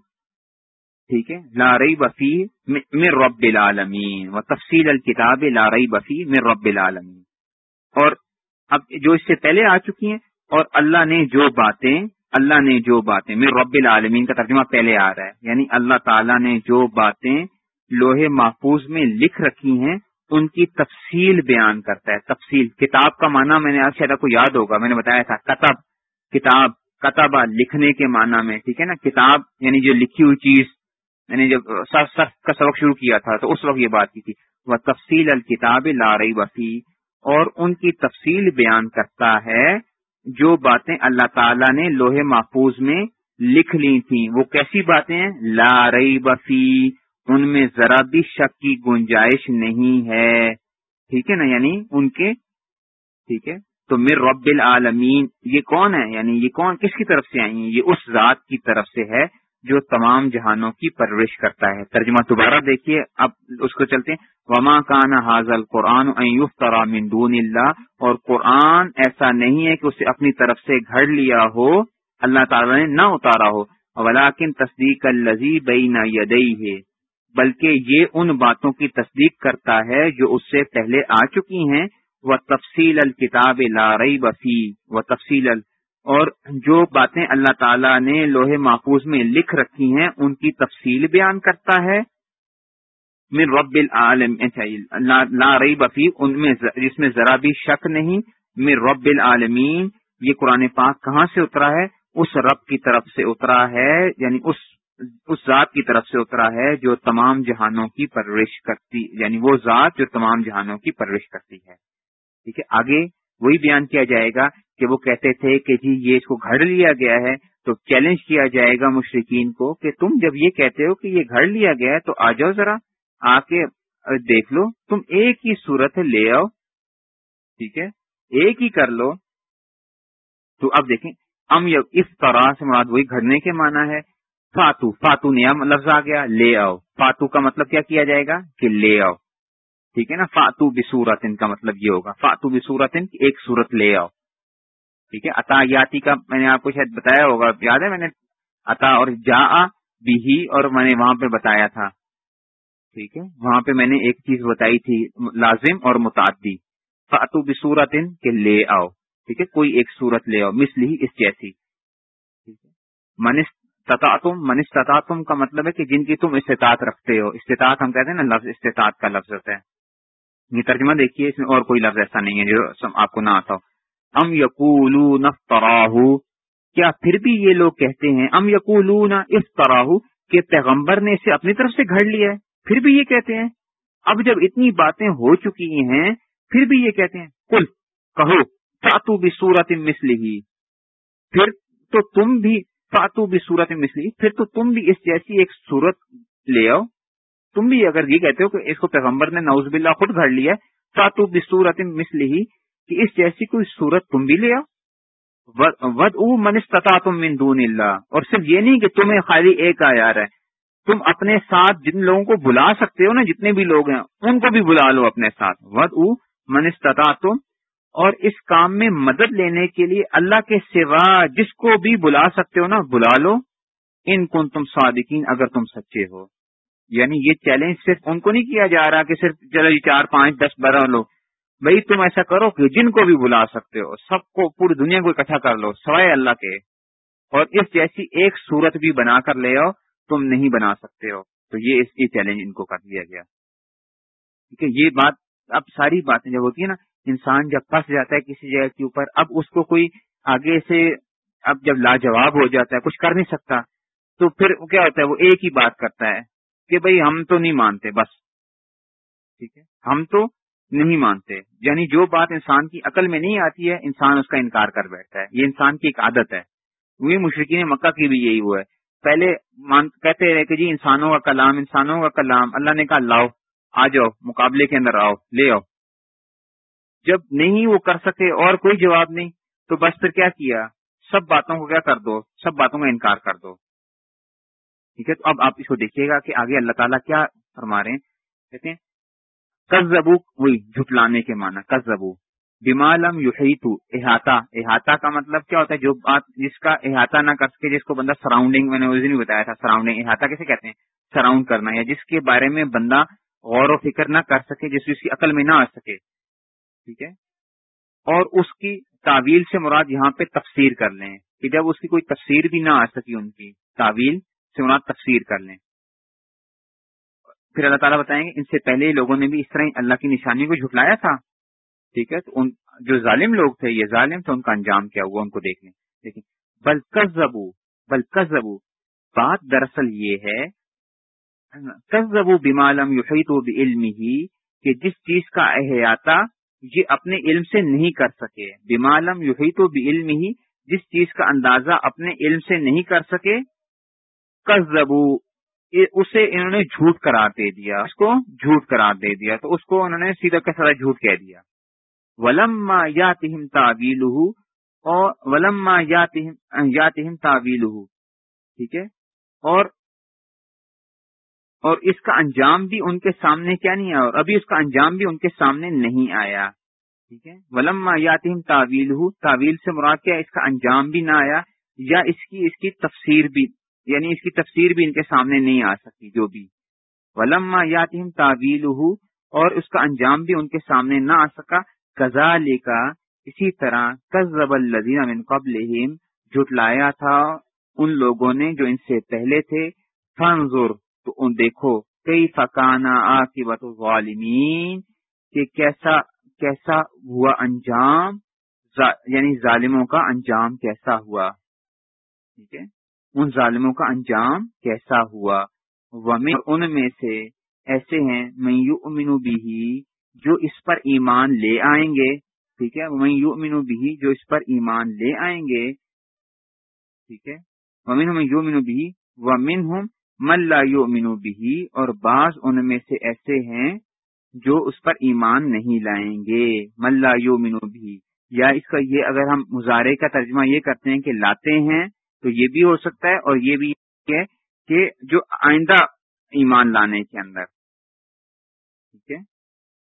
ٹھیک ہے؟ لارئی بفی مر رب العالمین و تفصیل الکتاب لارئی بفی مر رب العالمین اور اب جو اس سے پہلے آ چکی ہیں اور اللہ نے جو باتیں اللہ نے جو باتیں میر رب العالمین کا ترجمہ پہلے آ رہا ہے. یعنی اللہ تعالیٰ نے جو باتیں لوہے محفوظ میں لکھ رکھی ہیں، ان کی تفصیل بیان کرتا ہے. تفصیل کتاب کا معنی میں نے آپ شاید کو یاد ہوگا، میں نے بتایا تھا، کتب. کتاب کتبہ لکھنے کے معنی میں، ٹھیک ہے نا؟ کتاب یعنی جو لکھی ہوئی چیز یعنی جب سخ کا سبق شروع کیا تھا، تو اس وقت یہ بات کی تھی. وہ تفصیل الکتاب لارئی وفی اور ان کی تفصیل بیان کرتا ہے جو باتیں اللہ تعالی نے لوہے محفوظ میں لکھ لی تھیں۔ وہ کیسی باتیں ہیں؟ لارئی بفی ان میں ذرا بھی شک کی گنجائش نہیں ہے۔ ٹھیک ہے نا؟ یعنی ان کے، ٹھیک ہے؟ تو میر رب العالمین یہ کون ہے؟ یعنی یہ کون، کس کی طرف سے آئی ہیں یہ اس ذات کی طرف سے ہے جو تمام جہانوں کی پرورش کرتا ہے۔ ترجمہ دوبارہ دیکھیے، اب اس کو چلتے ہیں۔ وما کان حاضل قرآن من دون اللہ اور قرآن ایسا نہیں ہے کہ اسے اپنی طرف سے گھڑ لیا ہو، اللہ تعالی نے نہ اتارا ہو۔ ولاکن تصدیق الزی بئی نہ ہے بلکہ یہ ان باتوں کی تصدیق کرتا ہے جو اس سے پہلے آ چکی ہیں۔ وہ تفصیل الکتاب لارئی بفی و تفصیل اور جو باتیں اللہ تعالیٰ نے لوہے محفوظ میں لکھ رکھی ہیں، ان کی تفصیل بیان کرتا ہے۔ من رب العالم اچھا، لا رئی بفی ان میں جس میں ذرا بھی شک نہیں۔ من رب العالمین، یہ قرآن پاک کہاں سے اترا ہے؟ اس رب کی طرف سے اترا ہے یعنی اس اس ذات کی طرف سے اترا ہے جو تمام جہانوں کی پرورش کرتی یعنی وہ ذات جو تمام جہانوں کی پرورش کرتی ہے۔ ٹھیک ہے، آگے وہی بیان کیا جائے گا کہ وہ کہتے تھے کہ جی یہ اس کو گھڑ لیا گیا ہے تو چیلنج کیا جائے گا مشرقین کو کہ تم جب یہ کہتے ہو کہ یہ گھڑ لیا گیا ہے تو آ جاؤ ذرا آ کے دیکھ لو، تم ایک ہی صورت لے آؤ، ٹھیک ہے؟ ایک ہی کر لو۔ تو اب دیکھیں، ام اس طرح سے مراد وہی گھڑنے کے معنی ہے۔ فاتو فاتو نیا لفظ آ گیا، لے آؤ۔ فاتو کا مطلب کیا کیا جائے گا؟ کہ لے آؤ۔ ٹھیک ہے نا؟ فاتو بصورت ان کا مطلب یہ ہوگا۔ فاتو بصورت ایک صورت لے آؤ۔ ٹھیک ہے؟ عطایاتی کا میں نے آپ کو شاید بتایا ہوگا۔ یاد ہے میں نے عطا اور جا بھی اور میں نے وہاں پہ بتایا تھا۔ ٹھیک ہے؟ وہاں پہ میں نے ایک چیز بتائی تھی، لازم اور متعدی فاتو بصورت کے لے آؤ۔ ٹھیک ہے؟ کوئی ایک صورت لے آؤ۔ مسلی اس جیسی۔ ٹھیک ہے؟ استطاع تم من استطاع تم کا مطلب ہے کہ جن کی تم استطاعت رکھتے ہو۔ استطاعت ہم کہتے ہیں نا، لفظ استطاعت کا لفظ ہوتا ہے۔ یہ ترجمہ دیکھیے، اس میں اور کوئی لفظ ایسا نہیں ہے جو آپ کو نہ آتا ہو۔ ام یقول کیا پھر بھی یہ لوگ کہتے ہیں، ام یقول اس طرح کہ پیغمبر نے اسے اپنی طرف سے گھڑ لیا ہے۔ پھر بھی یہ کہتے ہیں، اب جب اتنی باتیں ہو چکی ہیں، پھر بھی یہ کہتے ہیں کل کہو، فاتو بھی سورت مسلی پھر تو تم بھی فاتو بھی سورت مسلی پھر تو تم بھی اس جیسی ایک صورت لے آؤ۔ تم بھی اگر یہ کہتے ہو کہ اس کو پیغمبر نے نوز باللہ خود گھڑ لیا فاتو بھی مسلی کہ اس جیسی کوئی صورت تم بھی لے آؤ۔ ود او منستتا تم من دون اللہ اور صرف یہ نہیں کہ تمہیں خالی ایک آیا ہے۔ تم اپنے ساتھ جن لوگوں کو بلا سکتے ہو نا، جتنے بھی لوگ ہیں، ان کو بھی بلا لو اپنے ساتھ۔ ود او منستتا تم اور اس کام میں مدد لینے کے لیے اللہ کے سوا جس کو بھی بلا سکتے ہو نا، بلا لو۔ ان کن تم صادقین، اگر تم سچے ہو۔ یعنی یہ چیلنج صرف ان کو نہیں کیا جا رہا کہ صرف چلو جی چار پانچ دس بارہ لو بھائی تم ایسا کرو کہ جن کو بھی بلا سکتے ہو، سب کو پوری دنیا کو اکٹھا کر لو، سوائے اللہ کے۔ اور اس جیسی ایک صورت بھی بنا کر لے آؤ، تم نہیں بنا سکتے ہو۔ تو یہ اس کی چیلنج ان کو کر دیا گیا۔ ٹھیک ہے، یہ بات اب ساری باتیں جب ہوتی ہیں نا، انسان جب پھنس جاتا ہے کسی جگہ کے اوپر، اب اس کو کوئی آگے سے اب جب لاجواب ہو جاتا ہے، کچھ کر نہیں سکتا، تو پھر کیا ہوتا ہے، وہ ایک ہی بات کرتا ہے۔ کہ بھئی ہم تو نہیں مانتے، بس۔ ٹھیک ہے؟ ہم تو نہیں مانتے۔ یعنی جو بات انسان کی عقل میں نہیں آتی ہے، انسان اس کا انکار کر بیٹھتا ہے۔ یہ انسان کی ایک عادت ہے۔ وہی مشرقین مکہ کی بھی یہی ہوا ہے۔ پہلے کہتے رہے کہ جی انسانوں کا کلام، انسانوں کا کلام۔ اللہ نے کہا، لاؤ، آ جاؤ، مقابلے کے اندر آؤ، لے آؤ۔ جب نہیں وہ کر سکے اور کوئی جواب نہیں، تو بس پھر کیا کیا؟ سب باتوں کو کیا کر دو؟ سب باتوں کا انکار کر دو۔ ٹھیک ہے؟ تو اب آپ اس کو دیکھیے گا کہ آگے اللہ تعالیٰ کیا فرما رہے ہیں۔ کہتے ہیں کزبو وہی جھٹلانے کے معنی کزبو بیمالم یوہیتو احاطہ۔ احاطہ کا مطلب کیا ہوتا ہے؟ جو بات جس کا احاطہ نہ کر سکے، جس کو بندہ سراؤنڈنگ میں نے اس دن بتایا تھا سراؤنڈنگ احاطہ کیسے کہتے ہیں؟ سراؤنڈ کرنا، یا جس کے بارے میں بندہ غور و فکر نہ کر سکے، جس کی عقل میں نہ آ سکے۔ ٹھیک ہے؟ اور اس کی تعویل سے مراد یہاں پہ تفسیر کر لیں کہ جب اس کی کوئی تفسیر بھی نہ آ سکی ان کی تعویل سے مراد تفسیر کر لیں۔ پھر اللہ تعالیٰ بتائیں گے، ان سے پہلے لوگوں نے بھی اس طرح اللہ کی نشانی کو جھٹلایا تھا۔ ٹھیک ہے، تو ان جو ظالم لوگ تھے، یہ ظالم تھے، ان کا انجام کیا ہوا؟ ان کو دیکھ لیں۔ دیکھیں بلکہ زبو زبو بات دراصل یہ ہے کزبو بیمالم یوحیت علم ہی کہ جس چیز کا احاطہ یہ اپنے علم سے نہیں کر سکے۔ بیمالم یوحیت علم ہی جس چیز کا اندازہ اپنے علم سے نہیں کر سکے کزبو اسے انہوں نے جھوٹ قرار دے دیا، اس کو جھوٹ قرار دے دیا، تو اس کو انہوں نے سیدھا کا سارا جھوٹ کہہ دیا؟ ولما یا تہم تعویل اور ولما یا تہم تعویل ٹھیک ہے؟ اور اور اس کا انجام بھی ان کے سامنے کیا نہیں آیا، اور ابھی اس کا انجام بھی ان کے سامنے نہیں آیا، ٹھیک ہے؟ ولما یا تہم تعویل تعویل سے مراد کیا اس کا انجام بھی نہ آیا، یا اس کی اس کی تفسیر بھی یعنی اس کی تفسیر بھی ان کے سامنے نہیں آ سکتی جو بھی۔ ولما یاتیم تعویل اور اس کا انجام بھی ان کے سامنے نہ آ سکا۔ کزا لے کا اسی طرح کزب الزین من قبل جھٹلایا تھا ان لوگوں نے جو ان سے پہلے تھے۔ فنظر تو ان دیکھو کئی فکانا آکبت غالمین کہ کیسا کیسا ہوا انجام یعنی ظالموں کا انجام کیسا ہوا۔ ٹھیک ہے؟ ان ظالموں کا انجام کیسا ہوا؟ ان میں سے ایسے ہیں میں بھی جو اس پر ایمان لے آئیں گے۔ ٹھیک ہے؟ میں یو امین بھی جو اس پر ایمان لے آئیں گے۔ ٹھیک ہے؟ ومن میں یو مینو بھی ومن ہوں ملا یو مینو بھی اور بعض ان میں سے ایسے ہیں جو اس پر ایمان نہیں لائیں گے۔ ملا یو مینو بھی یا اس کا یہ اگر ہم مظاہرے کا ترجمہ یہ کرتے ہیں کہ لاتے ہیں تو یہ بھی ہو سکتا ہے اور یہ بھی ہے کہ جو آئندہ ایمان لانے کے اندر، ٹھیک ہے؟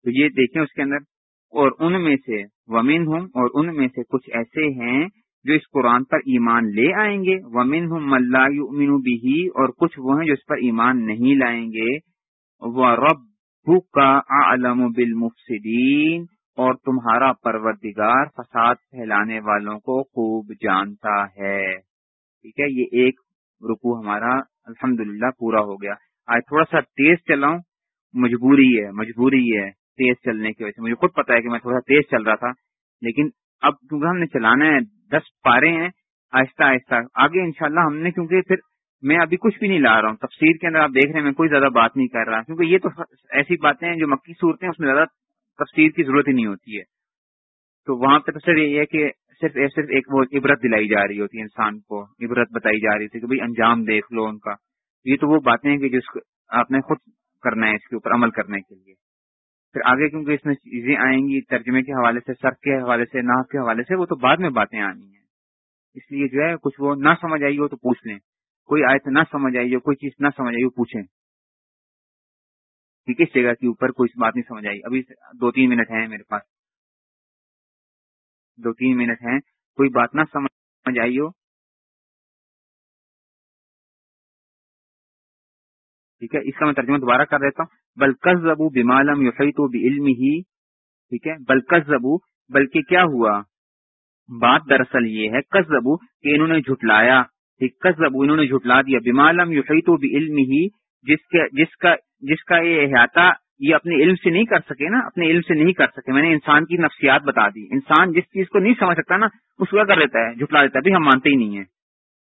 تو یہ دیکھیں اس کے اندر، اور ان میں سے ومن ہوں اور ان میں سے کچھ ایسے ہیں جو اس قرآن پر ایمان لے آئیں گے۔ ومن ہوں ملا یؤمن بھی اور کچھ وہ ہیں جو اس پر ایمان نہیں لائیں گے۔ وہ رب کا عالم بالمفسدین اور تمہارا پروردگار فساد پھیلانے والوں کو خوب جانتا ہے۔ ٹھیک ہے، یہ ایک رکو ہمارا الحمد پورا ہو گیا۔ آج تھوڑا سا تیز چلاؤں، مجبوری ہے مجبوری ہے تیز چلنے کی وجہ سے۔ مجھے خود پتا ہے کہ میں تھوڑا تیز چل رہا تھا، لیکن اب کیونکہ ہم نے چلانا ہے، دس پارے ہیں، آہستہ آہستہ۔ آگے انشاءاللہ ہم نے، کیونکہ پھر میں ابھی کچھ بھی نہیں لا رہا ہوں، تفسیر کے اندر آپ دیکھ رہے ہیں، میں کوئی زیادہ بات نہیں کر رہا۔ کیونکہ یہ تو ایسی باتیں ہیں جو مکی صورتیں اس میں زیادہ تفسیر کی ضرورت ہی نہیں ہوتی ہے۔ تو وہاں پہ تو سر یہ ہے کہ صرف صرف ایک وہ عبرت دلائی جا رہی ہوتی ہے انسان کو، عبرت بتائی جا رہی تھی کہ بھائی انجام دیکھ لو ان کا۔ یہ تو وہ باتیں ہیں کہ جس آپ نے خود کرنا ہے، اس کے اوپر عمل کرنے کے لیے۔ پھر آگے کیونکہ اس میں چیزیں آئیں گی، ترجمے کے حوالے سے سر کے حوالے سے ناف کے حوالے سے، وہ تو بعد میں باتیں آنی ہیں۔ اس لیے جو ہے، کچھ وہ نہ سمجھ آئی ہو تو پوچھ لیں۔ کوئی آیت نہ سمجھ آئی ہو، کوئی چیز نہ سمجھ آئی ہو، پوچھیں۔ کہ کس جگہ کے اوپر کوئی بات نہیں سمجھ آئی۔ ابھی دو تین منٹ ہیں میرے پاس۔ دو تین منٹ ہیں۔ کوئی بات نہ سمجھ آئی ہو ٹھیک ہے، اس کا میں ترجمہ دوبارہ کر دیتا ہوں۔ بلکز زبو بمالم یوفی تو علم ہی ٹھیک ہے بلکز زبو بلکہ کیا ہوا؟ بات دراصل یہ ہے کس زبو کہ انہوں نے جھٹلایا۔ کس زبو انہوں نے جھٹلا دیا۔ بمالم یوفی تو علم ہی جس کا جس کا یہ احاطہ یہ اپنے علم سے نہیں کر سکے نا، اپنے علم سے نہیں کر سکے۔ میں نے انسان کی نفسیات بتا دی۔ انسان جس چیز کو نہیں سمجھ سکتا نا اس کو کر دیتا ہے، جھٹلا دیتا ہے۔ ہم مانتے ہی نہیں ہیں۔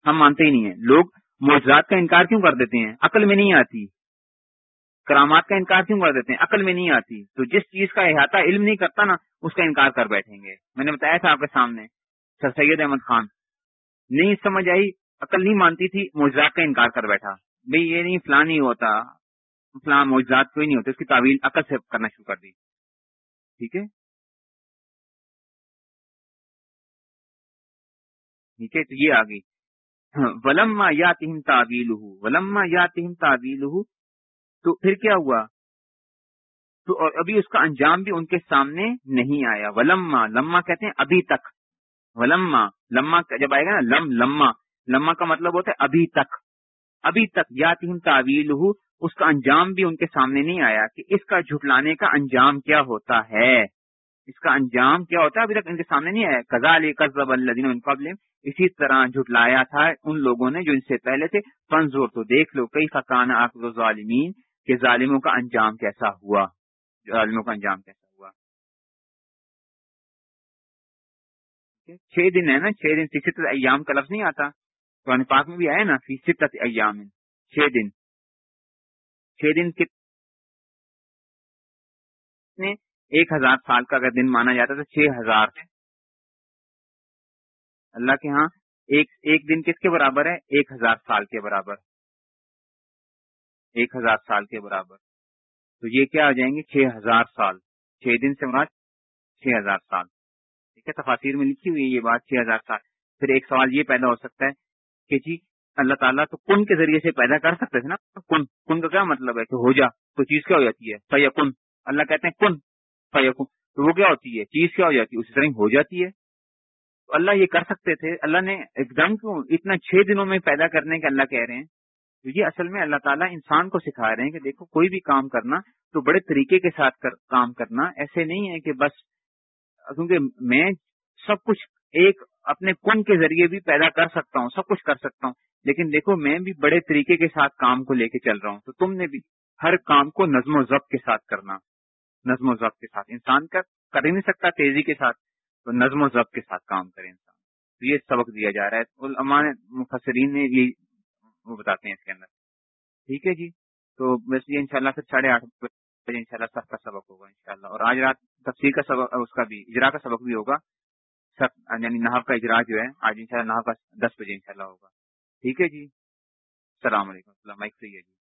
ہم مانتے ہی نہیں ہیں۔ لوگ معجزات کا انکار کیوں کر دیتے ہیں؟ عقل میں نہیں آتی۔ کرامات کا انکار کیوں کر دیتے ہیں؟ عقل میں نہیں آتی۔ تو جس چیز کا احاطہ علم نہیں کرتا نا، اس کا انکار کر بیٹھیں گے۔ میں نے بتایا تھا آپ کے سامنے، سر سید احمد خان۔ نہیں سمجھ آئی، عقل نہیں مانتی تھی، معجزات کا انکار کر بیٹھا۔ بھئی یہ نہیں، فلاں نہیں ہوتا۔ فلاں معجزات کوئی نہیں ہوتا، اس کی تعویل عقل سے کرنا شروع کر دی۔ ٹھیک ہے؟ ٹھیک ہے، تو یہ آ گئی ولما یا تہم تعویل ولما یا تہم تعویل تو پھر کیا ہوا؟ تو اور ابھی اس کا انجام بھی ان کے سامنے نہیں آیا۔ ولما، لما کہتے ہیں ابھی تک۔ ولما، لما جب آئے گا نا، لم، لما۔ لما کا مطلب ہوتا ہے ابھی تک۔ ابھی تک یا تم تعویل اس کا انجام بھی ان کے سامنے نہیں آیا کہ اس کا جھٹلانے کا انجام کیا ہوتا ہے۔ اس کا انجام کیا ہوتا ہے ابھی تک ان کے سامنے نہیں آیا۔ کزا علی قزب اللہ قبل اسی طرح جھٹلایا تھا ان لوگوں نے جو ان سے پہلے تھے۔ فنزور تو دیکھ لو کئی فقان آخر ظالمین کہ ظالموں کا انجام کیسا ہوا۔ ظالموں کا انجام کیسا ہوا۔ چھ دن ہے نا؟ چھ دن فیصد ایام کا لفظ نہیں آتا۔ قرآن پاک میں بھی آیا نا فیصد ایام۔ چھ دن۔ چھ دن کتنے ایک ہزار سال کا اگر دن مانا جاتا تو چھ ہزار اللہ کے ہاں ایک ایک دن کس کے برابر ہے؟ ایک ہزار سال کے برابر۔ ایک ہزار سال کے برابر۔ تو یہ کیا آ جائیں گے؟ چھ ہزار سال۔ چھ دن سے مراد چھ ہزار سال۔ ٹھیک ہے؟ تفاصیر میں لکھی ہوئی یہ بات، چھ ہزار سال۔ پھر ایک سوال یہ پیدا ہو سکتا ہے کہ جی اللہ تعالیٰ تو کن کے ذریعے سے پیدا کر سکتے تھے نا؟ کن کن کا کیا مطلب ہے کہ ہو جا تو چیز کیا ہو جاتی ہے؟ فیا کن اللہ کہتے ہیں کن فیا کن تو وہ کیا ہوتی ہے؟ چیز کیا ہو جاتی ہے؟ اسی طرح ہو جاتی ہے۔ تو اللہ یہ کر سکتے تھے۔ اللہ نے ایک دم کیوں اتنا چھ دنوں میں پیدا کرنے کے اللہ کہہ رہے ہیں۔ تو یہ اصل میں اللہ تعالیٰ انسان کو سکھا رہے ہیں کہ دیکھو کوئی بھی کام کرنا تو بڑے طریقے کے ساتھ کر, کام کرنا۔ ایسے نہیں ہے کہ بس کیونکہ میں سب کچھ ایک اپنے کن کے ذریعے بھی پیدا کر سکتا ہوں سب کچھ کر سکتا ہوں۔ لیکن دیکھو میں بھی بڑے طریقے کے ساتھ کام کو لے کے چل رہا ہوں، تو تم نے بھی ہر کام کو نظم و ضبط کے ساتھ کرنا، نظم و ضبط کے ساتھ۔ انسان کا کر ہی نہیں سکتا تیزی کے ساتھ، تو نظم و ضبط کے ساتھ کام کرے انسان۔ تو یہ سبق دیا جا رہا ہے۔ علماء مفسرین نے یہ وہ بتاتے ہیں اس کے اندر۔ ٹھیک ہے جی؟ تو بس یہ انشاءاللہ پھر ساڑھے آٹھ بجے ان شاء اللہ سب کا سبق ہوگا انشاءاللہ۔ اور آج رات تفصیل کا سبق، اس کا بھی، اجرا کا سبق بھی ہوگا۔ سب یعنی نہب کا اجرا جو ہے، آج ان شاء اللہ کا دس بجے انشاءاللہ ہوگا۔ ٹھیک ہے جی۔ السلام علیکم۔ السلام مائک صحیح ہے جی۔